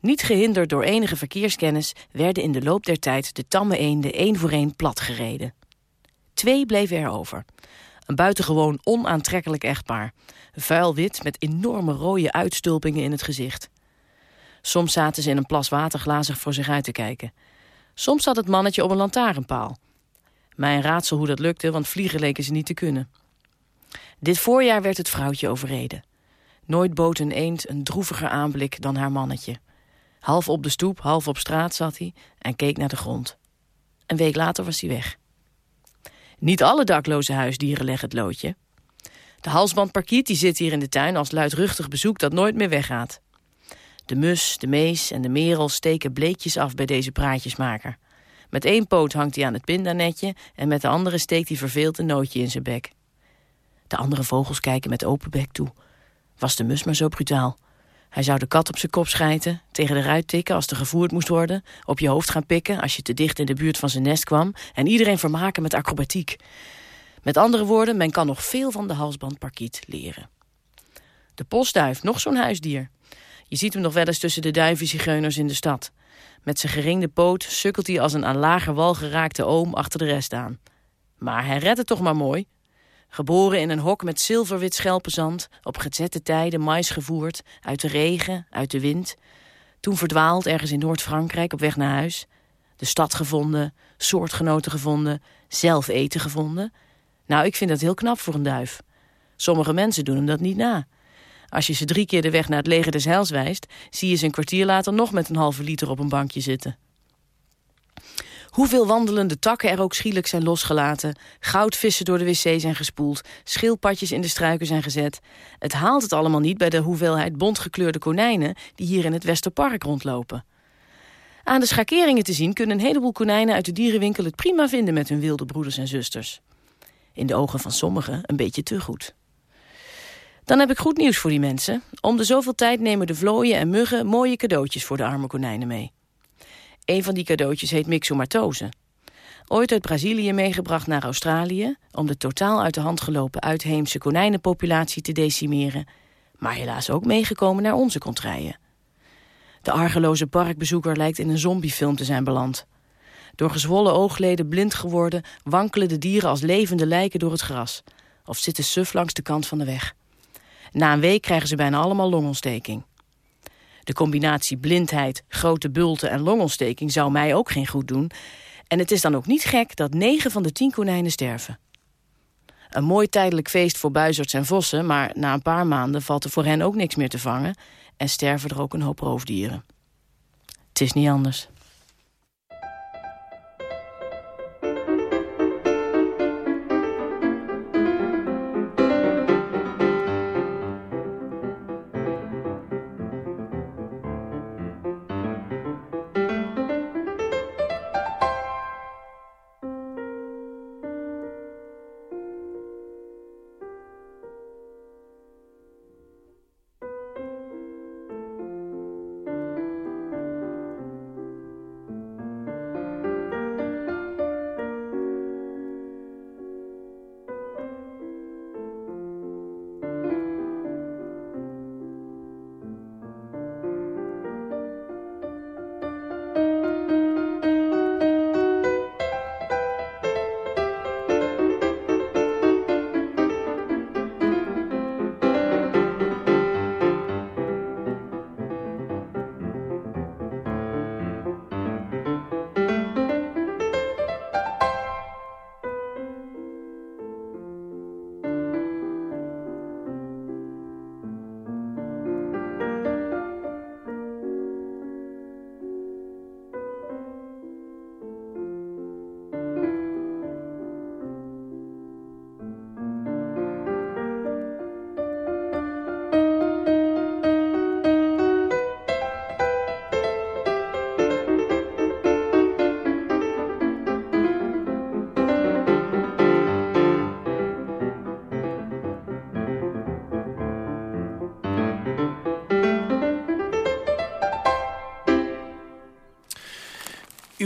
Niet gehinderd door enige verkeerskennis... werden in de loop der tijd de tamme eenden één voor één platgereden. Twee bleven er over. Een buitengewoon onaantrekkelijk echtpaar. Vuil wit met enorme rode uitstulpingen in het gezicht. Soms zaten ze in een plas water glazig voor zich uit te kijken. Soms zat het mannetje op een lantaarnpaal. Mij een raadsel hoe dat lukte, want vliegen leken ze niet te kunnen. Dit voorjaar werd het vrouwtje overreden. Nooit bood een eend een droeviger aanblik dan haar mannetje. Half op de stoep, half op straat zat hij en keek naar de grond. Een week later was hij weg. Niet alle dakloze huisdieren leggen het loodje. De halsbandparkiet die zit hier in de tuin als luidruchtig bezoek dat nooit meer weggaat. De mus, de mees en de merel steken bleekjes af bij deze praatjesmaker. Met één poot hangt hij aan het pindanetje en met de andere steekt hij verveeld een nootje in zijn bek. De andere vogels kijken met open bek toe. Was de mus maar zo brutaal. Hij zou de kat op zijn kop schijten, tegen de ruit tikken als er gevoerd moest worden, op je hoofd gaan pikken als je te dicht in de buurt van zijn nest kwam en iedereen vermaken met acrobatiek. Met andere woorden, men kan nog veel van de halsbandparkiet leren. De postduif, nog zo'n huisdier. Je ziet hem nog wel eens tussen de duivenzigeuners in de stad. Met zijn geringde poot sukkelt hij als een aan lager wal geraakte oom achter de rest aan. Maar hij redt het toch maar mooi. Geboren in een hok met zilverwit schelpenzand, op gezette tijden mais gevoerd, uit de regen, uit de wind. Toen verdwaald ergens in Noord-Frankrijk op weg naar huis. De stad gevonden, soortgenoten gevonden, zelf eten gevonden. Nou, ik vind dat heel knap voor een duif. Sommige mensen doen hem dat niet na. Als je ze drie keer de weg naar het leger des heils wijst... zie je ze een kwartier later nog met een halve liter op een bankje zitten. Hoeveel wandelende takken er ook schielijk zijn losgelaten... goudvissen door de wc zijn gespoeld... schildpadjes in de struiken zijn gezet... het haalt het allemaal niet bij de hoeveelheid bontgekleurde konijnen... die hier in het Westerpark rondlopen. Aan de schakeringen te zien kunnen een heleboel konijnen uit de dierenwinkel... het prima vinden met hun wilde broeders en zusters. In de ogen van sommigen een beetje te goed. Dan heb ik goed nieuws voor die mensen. Om de zoveel tijd nemen de vlooien en muggen mooie cadeautjes voor de arme konijnen mee. Een van die cadeautjes heet myxomatose. Ooit uit Brazilië meegebracht naar Australië... om de totaal uit de hand gelopen uitheemse konijnenpopulatie te decimeren... maar helaas ook meegekomen naar onze contraien. De argeloze parkbezoeker lijkt in een zombiefilm te zijn beland. Door gezwollen oogleden blind geworden... wankelen de dieren als levende lijken door het gras... of zitten suf langs de kant van de weg. Na een week krijgen ze bijna allemaal longontsteking. De combinatie blindheid, grote bulten en longontsteking zou mij ook geen goed doen. En het is dan ook niet gek dat 9 van de 10 konijnen sterven. Een mooi tijdelijk feest voor buizerds en vossen... maar na een paar maanden valt er voor hen ook niks meer te vangen... en sterven er ook een hoop roofdieren. Het is niet anders.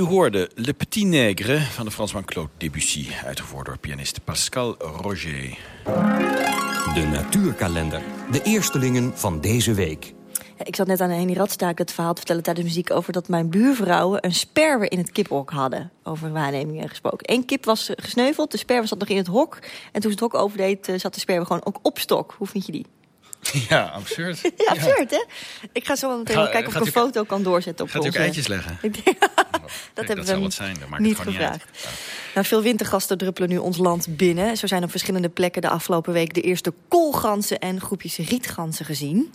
U hoorde Le Petit Nègre van de Fransman Claude Debussy... uitgevoerd door pianist Pascal Roger.
De natuurkalender. De eerstelingen van deze week.
Ik zat net aan Henny Radstaak het verhaal te vertellen tijdens de muziek... over dat mijn buurvrouwen een sperwer in het kiphok hadden. Over waarnemingen gesproken. Eén kip was gesneuveld, de sperwer zat nog in het hok. En toen ze het hok overdeed, eh, zat de sperwer gewoon ook op stok. Hoe vind je die?
Ja, absurd.
Ja, absurd, hè? Ik ga zo meteen
Ga-
kijken of ik
gaat
een
u-
foto kan doorzetten op
Gaat u ook
onze-
eitjes leggen?
Ik denk- dat hebben
dat
we
wat zijn, dat maakt
niet
gewoon niet
gevraagd. Nou, veel wintergasten druppelen nu ons land binnen. Zo zijn op verschillende plekken de afgelopen week... de eerste koolganzen en groepjes rietganzen gezien.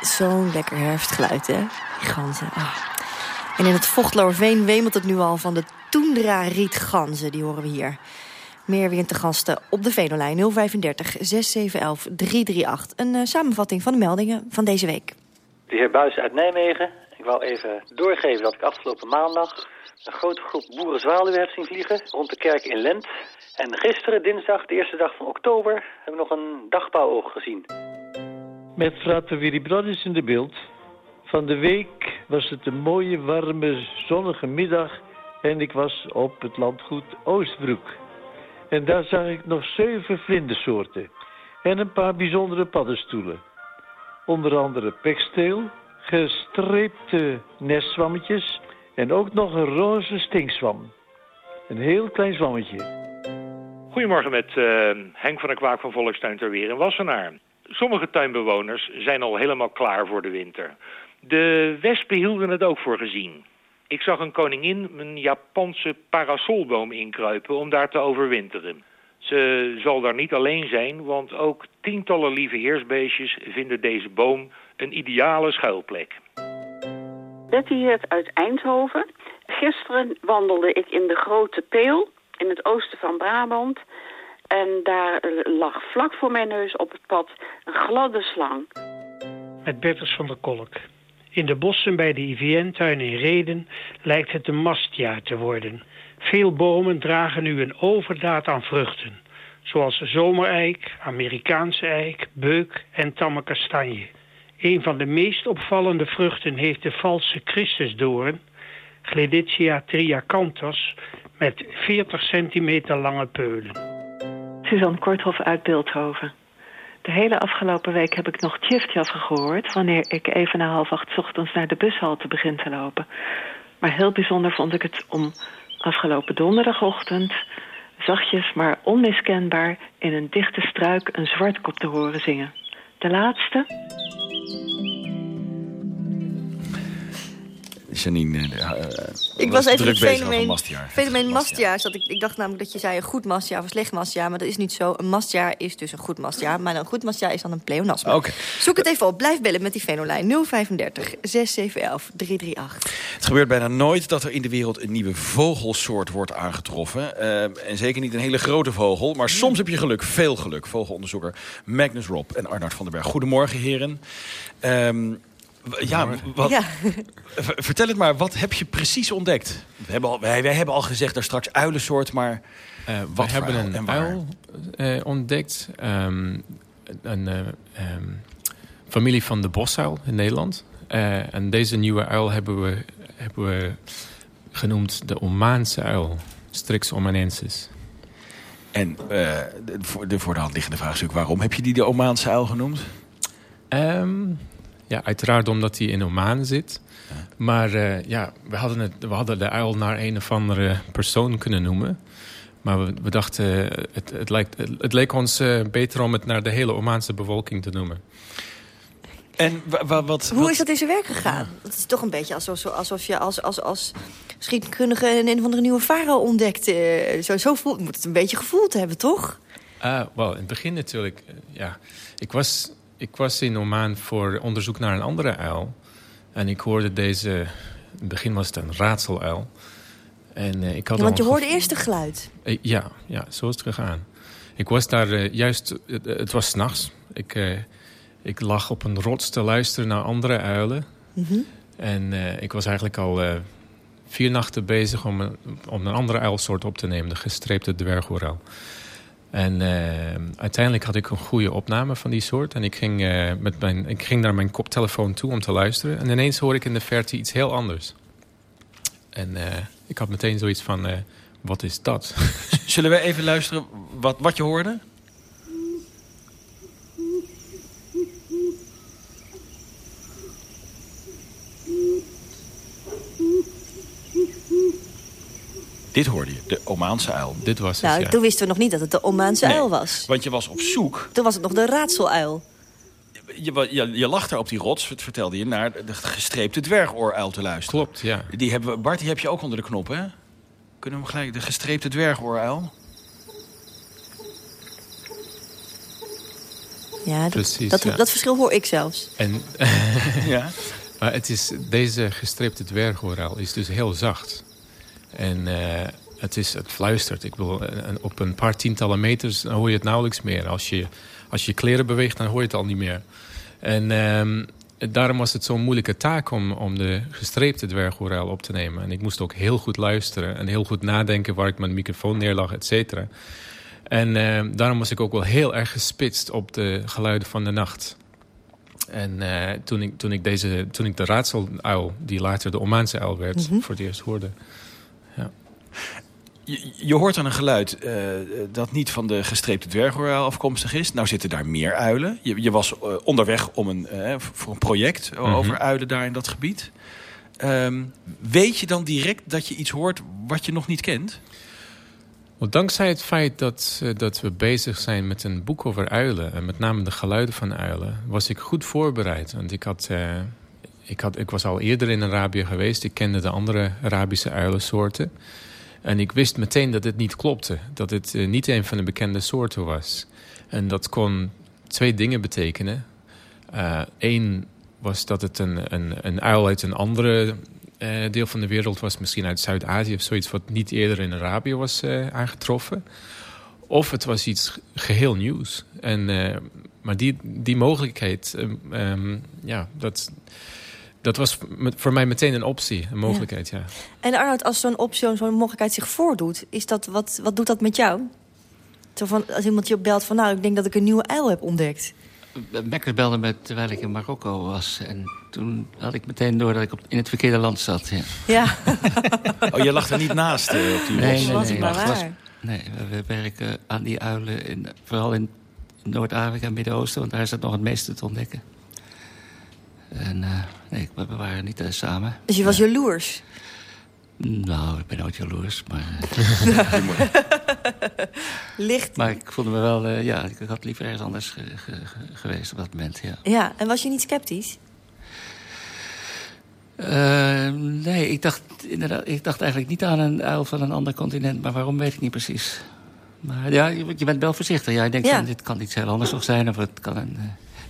Zo'n lekker herfstgeluid, hè? Die ganzen. Ah. En in het Vochtloorveen wemelt het nu al van de Toendra-rietganzen. Die horen we hier. Meer wintergasten op de Venolijn 035 6711 338. Een eh, samenvatting van de meldingen van deze week.
De heer Buis uit Nijmegen. Ik wou even doorgeven dat ik afgelopen maandag een grote groep boerenzwaluwen heb zien vliegen rond de kerk in Lent. En gisteren, dinsdag, de eerste dag van oktober, heb ik nog een dagpauwoog gezien.
Met frater Willy Brothers in de beeld. Van de week was het een mooie, warme, zonnige middag en ik was op het landgoed Oostbroek. En daar zag ik nog zeven vlindersoorten en een paar bijzondere paddenstoelen. Onder andere peksteel, gestreepte nestzwammetjes en ook nog een roze stinkzwam. Een heel klein zwammetje.
Goedemorgen met eh, Henk van der Kwaak van Volkstuin ter Weer in Wassenaar. Sommige tuinbewoners zijn al helemaal klaar voor de winter. De wespen hielden het ook voor gezien. Ik zag een koningin een Japanse parasolboom inkruipen om daar te overwinteren. Ze zal daar niet alleen zijn, want ook tientallen lieve heersbeestjes vinden deze boom een ideale schuilplek.
Betty Heert uit Eindhoven. Gisteren wandelde ik in de Grote Peel in het oosten van Brabant. En daar lag vlak voor mijn neus op het pad een gladde slang.
Met Bertus van der Kolk. In de bossen bij de IVN-tuin in Reden lijkt het een mastjaar te worden. Veel bomen dragen nu een overdaad aan vruchten. Zoals zomereik, Amerikaanse eik, beuk en tamme kastanje. Een van de meest opvallende vruchten heeft de valse Christusdoorn, Gledicia triacanthus, met 40 centimeter lange peulen.
Suzanne Korthoff uit Beeldhoven. De hele afgelopen week heb ik nog tjiftjaffen gehoord... wanneer ik even na half acht ochtends naar de bushalte begin te lopen. Maar heel bijzonder vond ik het om afgelopen donderdagochtend... zachtjes maar onmiskenbaar in een dichte struik een zwartkop te horen zingen. De laatste...
Janine, eh, eh,
Ik was even het fenomeen,
mastjaar.
fenomeen mastjaar. Zat ik, ik dacht namelijk dat je zei een goed mastjaar of een slecht mastjaar. Maar dat is niet zo. Een mastjaar is dus een goed mastjaar. Maar een goed mastjaar is dan een pleonasme.
Oké.
Zoek het even op. Blijf bellen met die Venolijn 035 6711 338.
Het gebeurt bijna nooit dat er in de wereld een nieuwe vogelsoort wordt aangetroffen. Eh, en zeker niet een hele grote vogel. Maar soms heb je geluk, veel geluk. Vogelonderzoeker Magnus Rob en Arnoud van den Berg. Goedemorgen, heren. W- ja, wat,
Ja.
vertel het maar, wat heb je precies ontdekt? We hebben al, wij, wij hebben al gezegd, daar straks uilensoort, maar
Eh, we
wat voor
hebben
uil
een uil eh, ontdekt. Ehm, een eh, ehm, familie van de bosuil in Nederland. Eh, en deze nieuwe uil hebben we, hebben we genoemd de Omaanse uil. Strix omanensis.
En eh, de, voor, de voor de hand liggende vraag is natuurlijk... waarom heb je die de Omaanse uil genoemd?
Ehm, ja, uiteraard omdat hij in Oman zit. Maar eh, ja, we hadden, het, we hadden de uil naar een of andere persoon kunnen noemen. Maar we, we dachten, eh, het, het, lijkt, het, het leek ons eh, beter om het naar de hele Omaanse bevolking te noemen.
En wat...
Hoe is dat in zijn werk gegaan? Het is toch een beetje alsof, alsof je als, als, als schietkundige een, een of andere nieuwe farao ontdekt. eh, zo, zo voelt, moet het een beetje gevoeld hebben, toch?
Ah, wel, in het begin natuurlijk, ja. Ik was, ik was in Oman voor onderzoek naar een andere uil. En ik hoorde deze... In het begin was het een raadseluil. En eh, ik had
Ja, want je hoorde eerst het geluid.
Eh, Ja, ja, zo is het gegaan. Ik was daar eh, juist, het, was s'nachts. Ik, ik lag op een rots te luisteren naar andere uilen.
Mhm.
En ik was eigenlijk al vier nachten bezig om een, om een andere uilsoort op te nemen. De gestreepte dwergoeruil. En uh, uiteindelijk had ik een goede opname van die soort. En ik ging, uh, met mijn, ik ging naar mijn koptelefoon toe om te luisteren. En ineens hoor ik in de verte iets heel anders. En uh, ik had meteen zoiets van, wat is dat?
Zullen we even luisteren wat, wat je hoorde? Dit hoorde je, de Omaanse uil.
Dit was
nou,
het, ja.
toen wisten we nog niet dat het de Omaanse uil was.
Want je was op zoek...
Toen was het nog de raadseluil.
Je, je, je lag daar op die rots, vertelde je, naar de gestreepte dwergooruil te luisteren.
Klopt, ja.
Die hebben, we, Bart, die heb je ook onder de knop, hè? Kunnen we hem gelijk, de gestreepte dwergooruil?
Ja, dat,
Precies,
dat,
ja.
dat verschil hoor ik zelfs.
En,
ja?
Maar het is, deze gestreepte dwergooruil is dus heel zacht. En uh, het, is, het fluistert. Ik bedoel, op een paar tientallen meters hoor je het nauwelijks meer. Als je, als je kleren beweegt, dan hoor je het al niet meer. En um, daarom was het zo'n moeilijke taak om, om de gestreepte dwergooruil op te nemen. En ik moest ook heel goed luisteren en heel goed nadenken waar ik mijn microfoon neerlag, et cetera. En uh, daarom was ik ook wel heel erg gespitst op de geluiden van de nacht. En uh, toen, ik, toen, ik deze, toen ik de raadseluil, die later de Omaanse uil werd, mm -hmm. voor het eerst hoorde... Ja.
Je, je, hoort dan een geluid uh, dat niet van de gestreepte dwergooruil afkomstig is. Nou zitten daar meer uilen. Je, je was uh, onderweg om een, uh, voor een project mm -hmm. over uilen daar in dat gebied. Um, weet je dan direct dat je iets hoort wat je nog niet kent?
Well, dankzij het feit dat, dat we bezig zijn met een boek over uilen... en met name de geluiden van uilen... was ik goed voorbereid. Want ik had... Ik, had, ik was al eerder in Arabië geweest. Ik kende de andere Arabische uilensoorten. En ik wist meteen dat het niet klopte. Dat het uh, niet een van de bekende soorten was. En dat kon twee dingen betekenen. Eén uh, was dat het een, een, een uil uit een andere uh, deel van de wereld was. Misschien uit Zuid-Azië of zoiets wat niet eerder in Arabië was aangetroffen. Of het was iets geheel nieuws. En, maar die, die mogelijkheid, um, ja, dat dat was voor mij meteen een optie, een mogelijkheid, ja. ja.
En Arnoud, als zo'n optie, zo'n mogelijkheid zich voordoet... Is dat, wat, wat doet dat met jou? Zo van, als iemand je belt van, nou, ik denk dat ik een nieuwe uil heb ontdekt.
Mekker belde me terwijl ik in Marokko was. En toen had ik meteen door dat ik op, in het verkeerde land zat. Ja.
ja.
oh, je lag er niet naast uh, op die
nee, nee,
was
nee,
maar
nee, we werken aan die uilen, in, vooral in Noord-Afrika en Midden-Oosten... want daar is het nog het meeste te ontdekken. En uh, nee, we waren niet uh, samen.
Dus je was uh, jaloers?
Nou, ik ben nooit jaloers, maar...
Licht.
Maar ik voelde me wel... ja, ik had liever ergens anders ge ge geweest op dat moment, ja.
Ja, en was je niet sceptisch?
nee, ik dacht, inderdaad, ik dacht eigenlijk niet aan een uil van een ander continent. Maar waarom, weet ik niet precies. Maar ja, je, je bent wel voorzichtig. Ja, je denkt, ja. van, dit kan iets heel anders nog zijn. Of het kan een...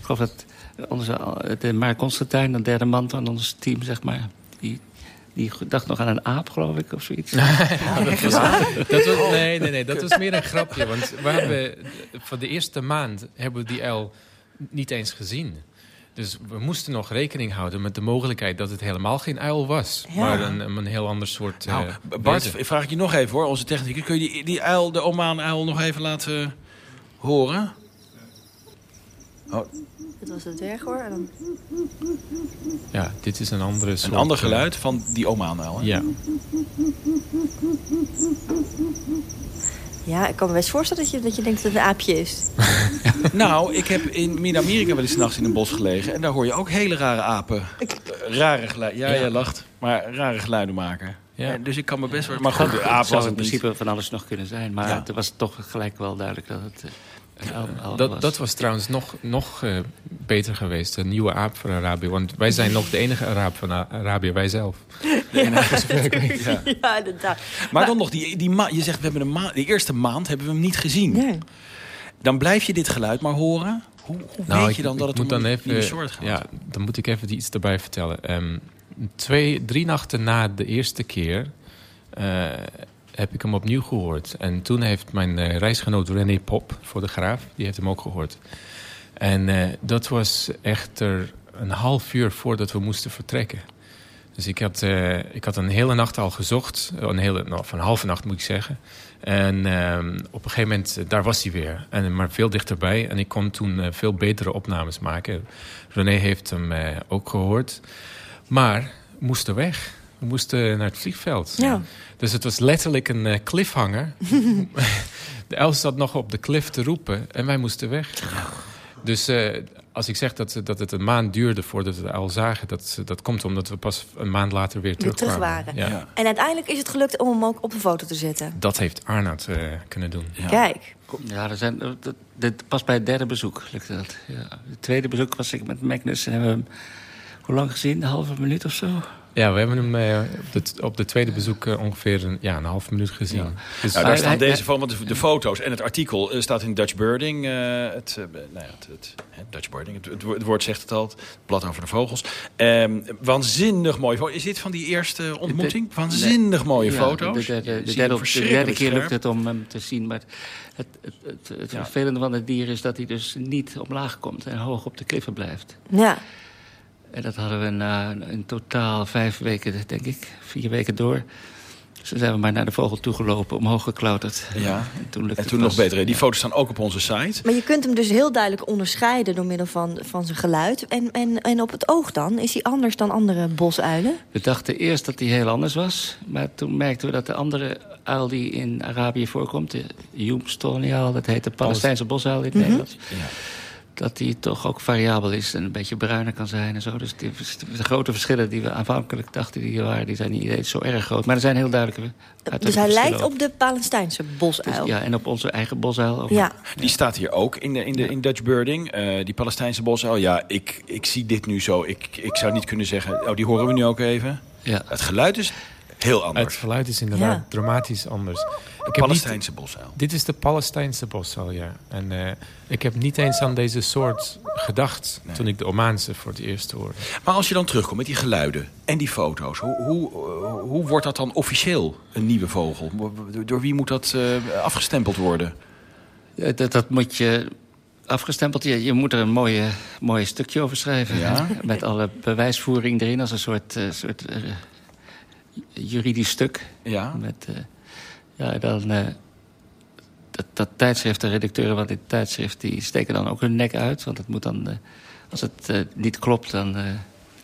geloof dat onze, de Mark Constantijn, de derde man van ons team, zeg maar... die, die dacht nog aan een aap, geloof ik, of zoiets.
ja, dat was, dat was, nee, nee, nee, dat was meer een grapje. Want we hebben, voor de eerste maand hebben we die uil niet eens gezien. Dus we moesten nog rekening houden met de mogelijkheid dat het helemaal geen uil was. Ja. Maar een, een heel ander soort
nou, uh, Bart, wezen. vraag ik je nog even hoor, onze technicus. Kun je die, die uil, de Omaan-uil, nog even laten horen?
Oh. Dit was het weg hoor. En dan...
Ja, dit is een andere soort...
Een ander geluid van die Omaan-uil,
Ja.
Ja, ik kan me best voorstellen dat je, dat je denkt dat het een aapje is.
nou, ik heb in Midden-Amerika wel eens 's nachts in een bos gelegen. En daar hoor je ook hele rare apen. Rare geluiden. Ja, ja, jij lacht. Maar rare geluiden maken. Ja. En dus ik kan me best wel... Maar goed, de aap
zou
was
in principe
niet.
van alles nog kunnen zijn. Maar ja. het was toch gelijk wel duidelijk dat het...
Dat, was. dat was trouwens nog, nog uh, beter geweest. Een nieuwe aap van Arabië. Want wij zijn nog de enige Araab van Arabië, wij zelf.
Ja, ja. ja inderdaad.
Maar, maar dan nog, die, die ma je zegt, we hebben een de eerste maand hebben we hem niet gezien.
Nee.
Dan blijf je dit geluid maar horen. Hoe, hoe
nou,
weet je dan
ik,
dat het
moet
om
dan
een
even,
nieuwe soort gaat?
Ja, dan moet ik even iets erbij vertellen. Um, twee, drie nachten na de eerste keer... Uh, heb ik hem opnieuw gehoord. En toen heeft mijn uh, reisgenoot René Pop, fotograaf, die heeft hem ook gehoord. En uh, dat was echter een half uur voordat we moesten vertrekken. Dus ik had, uh, ik had een hele nacht al gezocht. Een hele, nou, van halve nacht moet ik zeggen. En uh, op een gegeven moment, daar was hij weer. En, maar veel dichterbij. En ik kon toen veel betere opnames maken. René heeft hem ook gehoord. Maar we moesten weg. We moesten naar het vliegveld.
Ja.
Dus het was letterlijk een cliffhanger. de Els zat nog op de cliff te roepen. En wij moesten weg. Dus als ik zeg dat, dat het een maand duurde voordat we de uil zagen... Dat, dat komt omdat we pas een maand later weer terug,
terug waren. Ja. En uiteindelijk is het gelukt om hem ook op een foto te zetten.
Dat heeft Arnoud uh, kunnen doen.
Ja. Kijk.
Ja, er zijn, dat, dat, pas bij het derde bezoek lukte dat. Ja. Het tweede bezoek was ik met Magnus en hebben we hem... Hoe lang gezien? Een halve minuut of zo?
Ja, we hebben hem uh, op, de, op de tweede bezoek uh, ongeveer een, ja, een half minuut gezien. Ja.
Dus nou, daar staan deze van, want de, de, foto's en het artikel uh, staat in Dutch Birding. het, nou ja, het, het, Dutch Birding, het, het, woord zegt het al, het blad over de vogels. Um, waanzinnig mooi foto. Is dit van die eerste ontmoeting? Waanzinnig mooie foto's.
De, de, de, derde, de derde keer lukt het om hem te zien, maar het, het, het, het ja. vervelende van het dier is dat hij dus niet omlaag komt en hoog op de kliffen blijft.
Ja.
En dat hadden we na in totaal vijf weken, denk ik, vier weken door. Dus toen zijn we maar naar de vogel toegelopen, omhoog geklauterd.
Ja, en toen, en toen nog beter. Die foto's staan ook op onze site.
Maar je kunt hem dus heel duidelijk onderscheiden door middel van, van zijn geluid. En, en, en op het oog dan? Is hij anders dan andere bosuilen?
We dachten eerst dat hij heel anders was. Maar toen merkten we dat de andere uil die in Arabië voorkomt... de Joemstoniaal, dat heet de Palestijnse bosuil in het mm -hmm. Nederlands... Ja dat die toch ook variabel is en een beetje bruiner kan zijn en zo. Dus die, de grote verschillen die we aanvankelijk dachten die er waren... die zijn niet zo erg groot. Maar er zijn heel duidelijke
Dus hij lijkt op de Palestijnse bosuil?
Dus, ja, en op onze eigen bosuil.
Ja.
Die staat hier ook in, de, in, de, in Dutch Birding. Uh, die Palestijnse bosuil. Ja, ik, ik zie dit nu zo. Ik, ik zou niet kunnen zeggen... Oh, die horen we nu ook even.
Ja.
Het geluid is heel anders.
Het geluid is inderdaad ja. dramatisch anders.
De Palestijnse bosuil.
Dit is de Palestijnse bosuil, ja. En uh, ik heb niet eens aan deze soort gedacht... Nee. toen ik de Omaanse voor het eerst hoorde.
Maar als je dan terugkomt met die geluiden en die foto's... hoe, hoe, hoe wordt dat dan officieel een nieuwe vogel? Door wie moet dat uh, afgestempeld worden?
Dat, dat moet je afgestempeld. Je, je moet er een mooie, mooie stukje over schrijven.
Ja?
Met alle bewijsvoering erin als een soort... Uh, soort juridisch stuk.
Ja.
Met, uh, ja, dan... Uh, dat, dat tijdschrift, de redacteuren van dit tijdschrift... die steken dan ook hun nek uit. Want het moet dan... Uh, als het niet klopt, dan...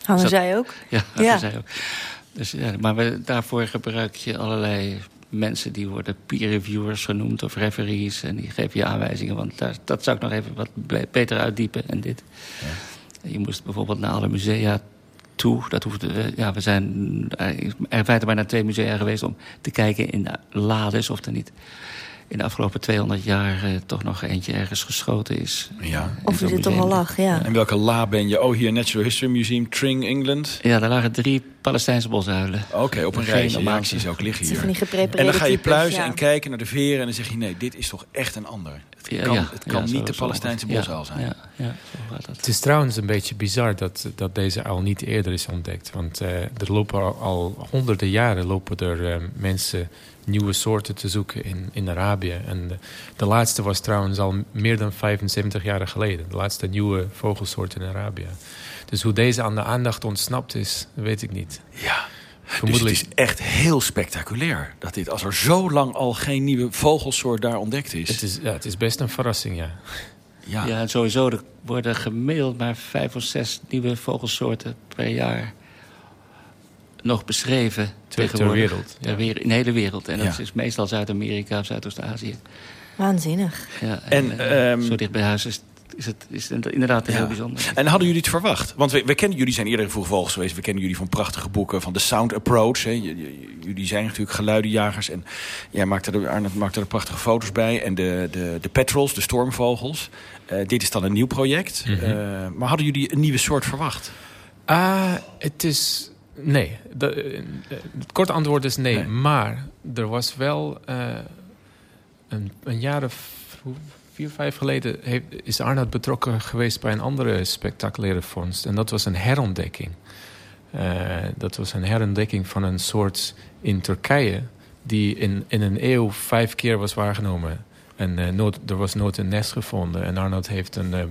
hangen
dat,
zij ook?
Ja, hangen ja. zij ook. Dus, ja, maar we, daarvoor gebruik je allerlei mensen... die worden peer reviewers genoemd of referees... en die geven je aanwijzingen. Want daar, dat zou ik nog even wat beter uitdiepen. En dit. Ja. Je moest bijvoorbeeld naar alle musea toe. Dat hoefde, ja, we zijn in feite bijna twee musea geweest om te kijken in Lades of er niet in de afgelopen 200 jaar uh, toch nog eentje ergens geschoten is.
Ja.
Of is het toch al lag, ja.
En welke la ben je? Oh, hier Natural History Museum, Tring, England.
Ja, daar lagen drie Palestijnse bosuilen.
Oké, okay, op een rijtje. Ja, ik zie ze ook liggen hier.
En
dan ga je pluizen ja. en kijken naar de veren... en dan zeg je, nee, dit is toch echt een ander. Het kan, ja, het kan niet de Palestijnse bosuil zijn.
Ja, ja, zo gaat dat.
Het is trouwens een beetje bizar dat, dat deze uil niet eerder is ontdekt. Want uh, er lopen al, al, honderden jaren lopen er uh, mensen nieuwe soorten te zoeken in, in Arabië. En de, de, laatste was trouwens al meer dan 75 jaar geleden. De laatste nieuwe vogelsoort in Arabië. Dus hoe deze aan de aandacht ontsnapt is, weet ik niet.
Ja, Vermoedelijk... Dus het is echt heel spectaculair. Dat dit, als er zo lang al geen nieuwe vogelsoort daar ontdekt is.
Het is, ja, het is best een verrassing, ja.
Ja, ja en sowieso er worden gemiddeld maar vijf of zes nieuwe vogelsoorten per jaar nog beschreven.
Ter, ter wereld.
Ja. in de hele wereld. En dat is meestal Zuid-Amerika of Zuidoost-Azië.
Waanzinnig.
Ja, en, en um, zo dicht bij huis is is het, is het inderdaad heel bijzonder.
En hadden jullie het verwacht? Want we, we kennen jullie zijn eerder vroeg vogels geweest. We kennen jullie van prachtige boeken, van de Sound Approach. Hè. Jullie zijn natuurlijk geluidenjagers. En jij maakte er, Arnold maakte er prachtige foto's bij. En de, de, de petrels, de stormvogels. Uh, dit is dan een nieuw project. Mm -hmm. uh, maar hadden jullie een nieuwe soort verwacht?
Uh, het is Nee. De, het korte antwoord is nee. nee. Maar er was wel uh, een, een jaar of vier, vijf geleden... Heeft, is Arnoud betrokken geweest bij een andere spectaculaire vondst. En dat was een herontdekking. Uh, dat was een herontdekking van een soort in Turkije... die in, in een eeuw vijf keer was waargenomen. En uh, nooit, er was nooit een nest gevonden. En Arnold heeft een uh,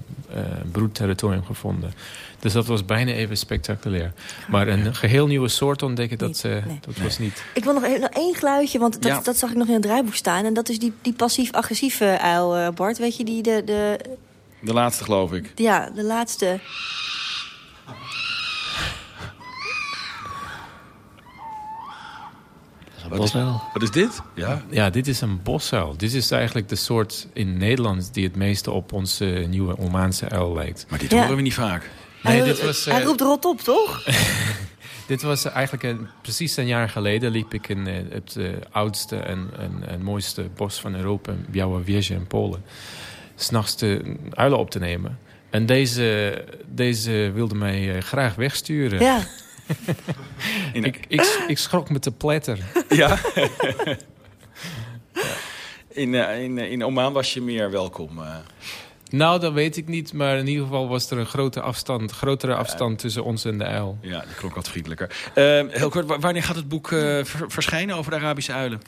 broedterritorium gevonden. Dus dat was bijna even spectaculair. Maar een geheel nieuwe soort ontdekken, dat, nee. dat was niet.
Ik wil nog, nog één geluidje, want dat, ja. dat zag ik nog in het draaiboek staan. En dat is die, die passief-agressieve uil, Bart. Weet je, die de, de...
De laatste, geloof ik.
Ja, de laatste.
Wat is, wat is, dit?
Ja. ja, dit is een bosuil. Dit is eigenlijk de soort in Nederland die het meeste op onze nieuwe Omaanse uil lijkt.
Maar dit ja. horen we niet vaak.
Nee, hij, dit was, uh, hij roept rot op, toch?
dit was eigenlijk een, precies een jaar geleden liep ik in uh, het uh, oudste en, en, en, mooiste bos van Europa, Białowieże in Polen. S'nachts de uilen op te nemen. En deze, deze wilde mij graag wegsturen.
Ja.
Ik, ik, ik, schrok me te pletter.
Ja? in, uh, in, in Oman was je meer welkom? Uh.
Nou, dat weet ik niet. Maar in ieder geval was er een grote afstand, grotere afstand tussen ons en de uil.
Ja, die klonk wat vriendelijker. Uh, heel kort, wanneer gaat het boek verschijnen over de Arabische uilen?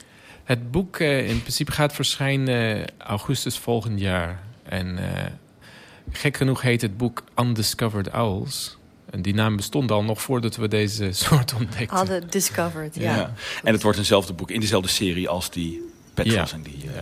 Het boek in principe gaat verschijnen augustus volgend jaar. En gek genoeg heet het boek Undiscovered Owls... En die naam bestond al nog voordat we deze soort ontdekten.
Hadden discovered, ja. ja.
En het wordt eenzelfde boek in dezelfde serie als die Petros ja. en die... Uh,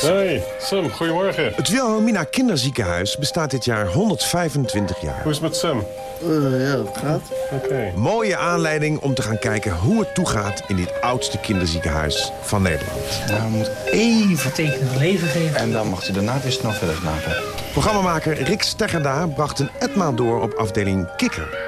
Hey, Sam, goedemorgen.
Het Wilhelmina Kinderziekenhuis bestaat dit jaar 125 jaar.
Hoe is het met Sam?
Uh, ja, het gaat.
Oké.
Mooie aanleiding om te gaan kijken hoe het toegaat... in dit oudste kinderziekenhuis van Nederland.
Nou, we moeten even teken van leven geven. En dan mag u daarna weer snel verder maken.
Programmamaker Rick Steggerda bracht een etmaal door op afdeling Kikker.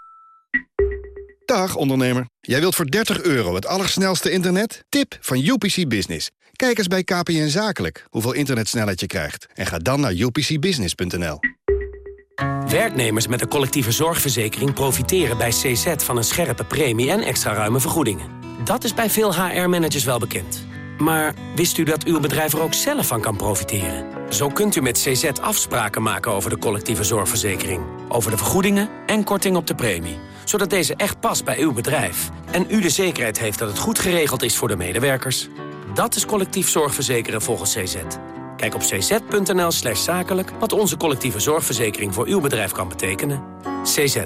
Dag ondernemer. Jij wilt voor 30 euro het allersnelste internet? Tip van UPC Business. Kijk eens bij KPN Zakelijk hoeveel internetsnelheid je krijgt. En ga dan naar upcbusiness.nl.
Werknemers met een collectieve zorgverzekering profiteren bij CZ van een scherpe premie en extra ruime vergoedingen. Dat is bij veel HR-managers wel bekend. Maar wist u dat uw bedrijf er ook zelf van kan profiteren? Zo kunt u met CZ afspraken maken over de collectieve zorgverzekering. Over de vergoedingen en korting op de premie. Zodat deze echt past bij uw bedrijf. En u de zekerheid heeft dat het goed geregeld is voor de medewerkers. Dat is collectief zorgverzekeren volgens CZ. Kijk op cz.nl slash zakelijk wat onze collectieve zorgverzekering voor uw bedrijf kan betekenen. CZ.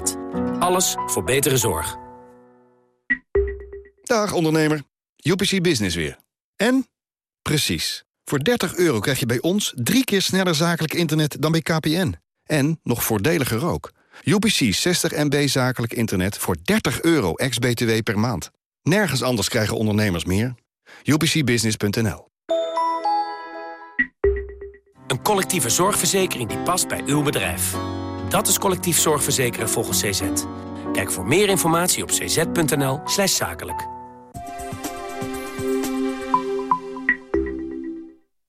Alles voor betere zorg.
Dag ondernemer. UPC Business weer. En? Precies. Voor 30 euro krijg je bij ons drie keer sneller zakelijk internet dan bij KPN. En nog voordeliger ook. UPC 60 MB zakelijk internet voor 30 euro ex-BTW per maand. Nergens anders krijgen ondernemers meer. UPCbusiness.nl
Een collectieve zorgverzekering die past bij uw bedrijf. Dat is collectief zorgverzekeren volgens CZ. Kijk voor meer informatie op cz.nl slash zakelijk.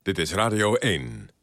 Dit is Radio 1.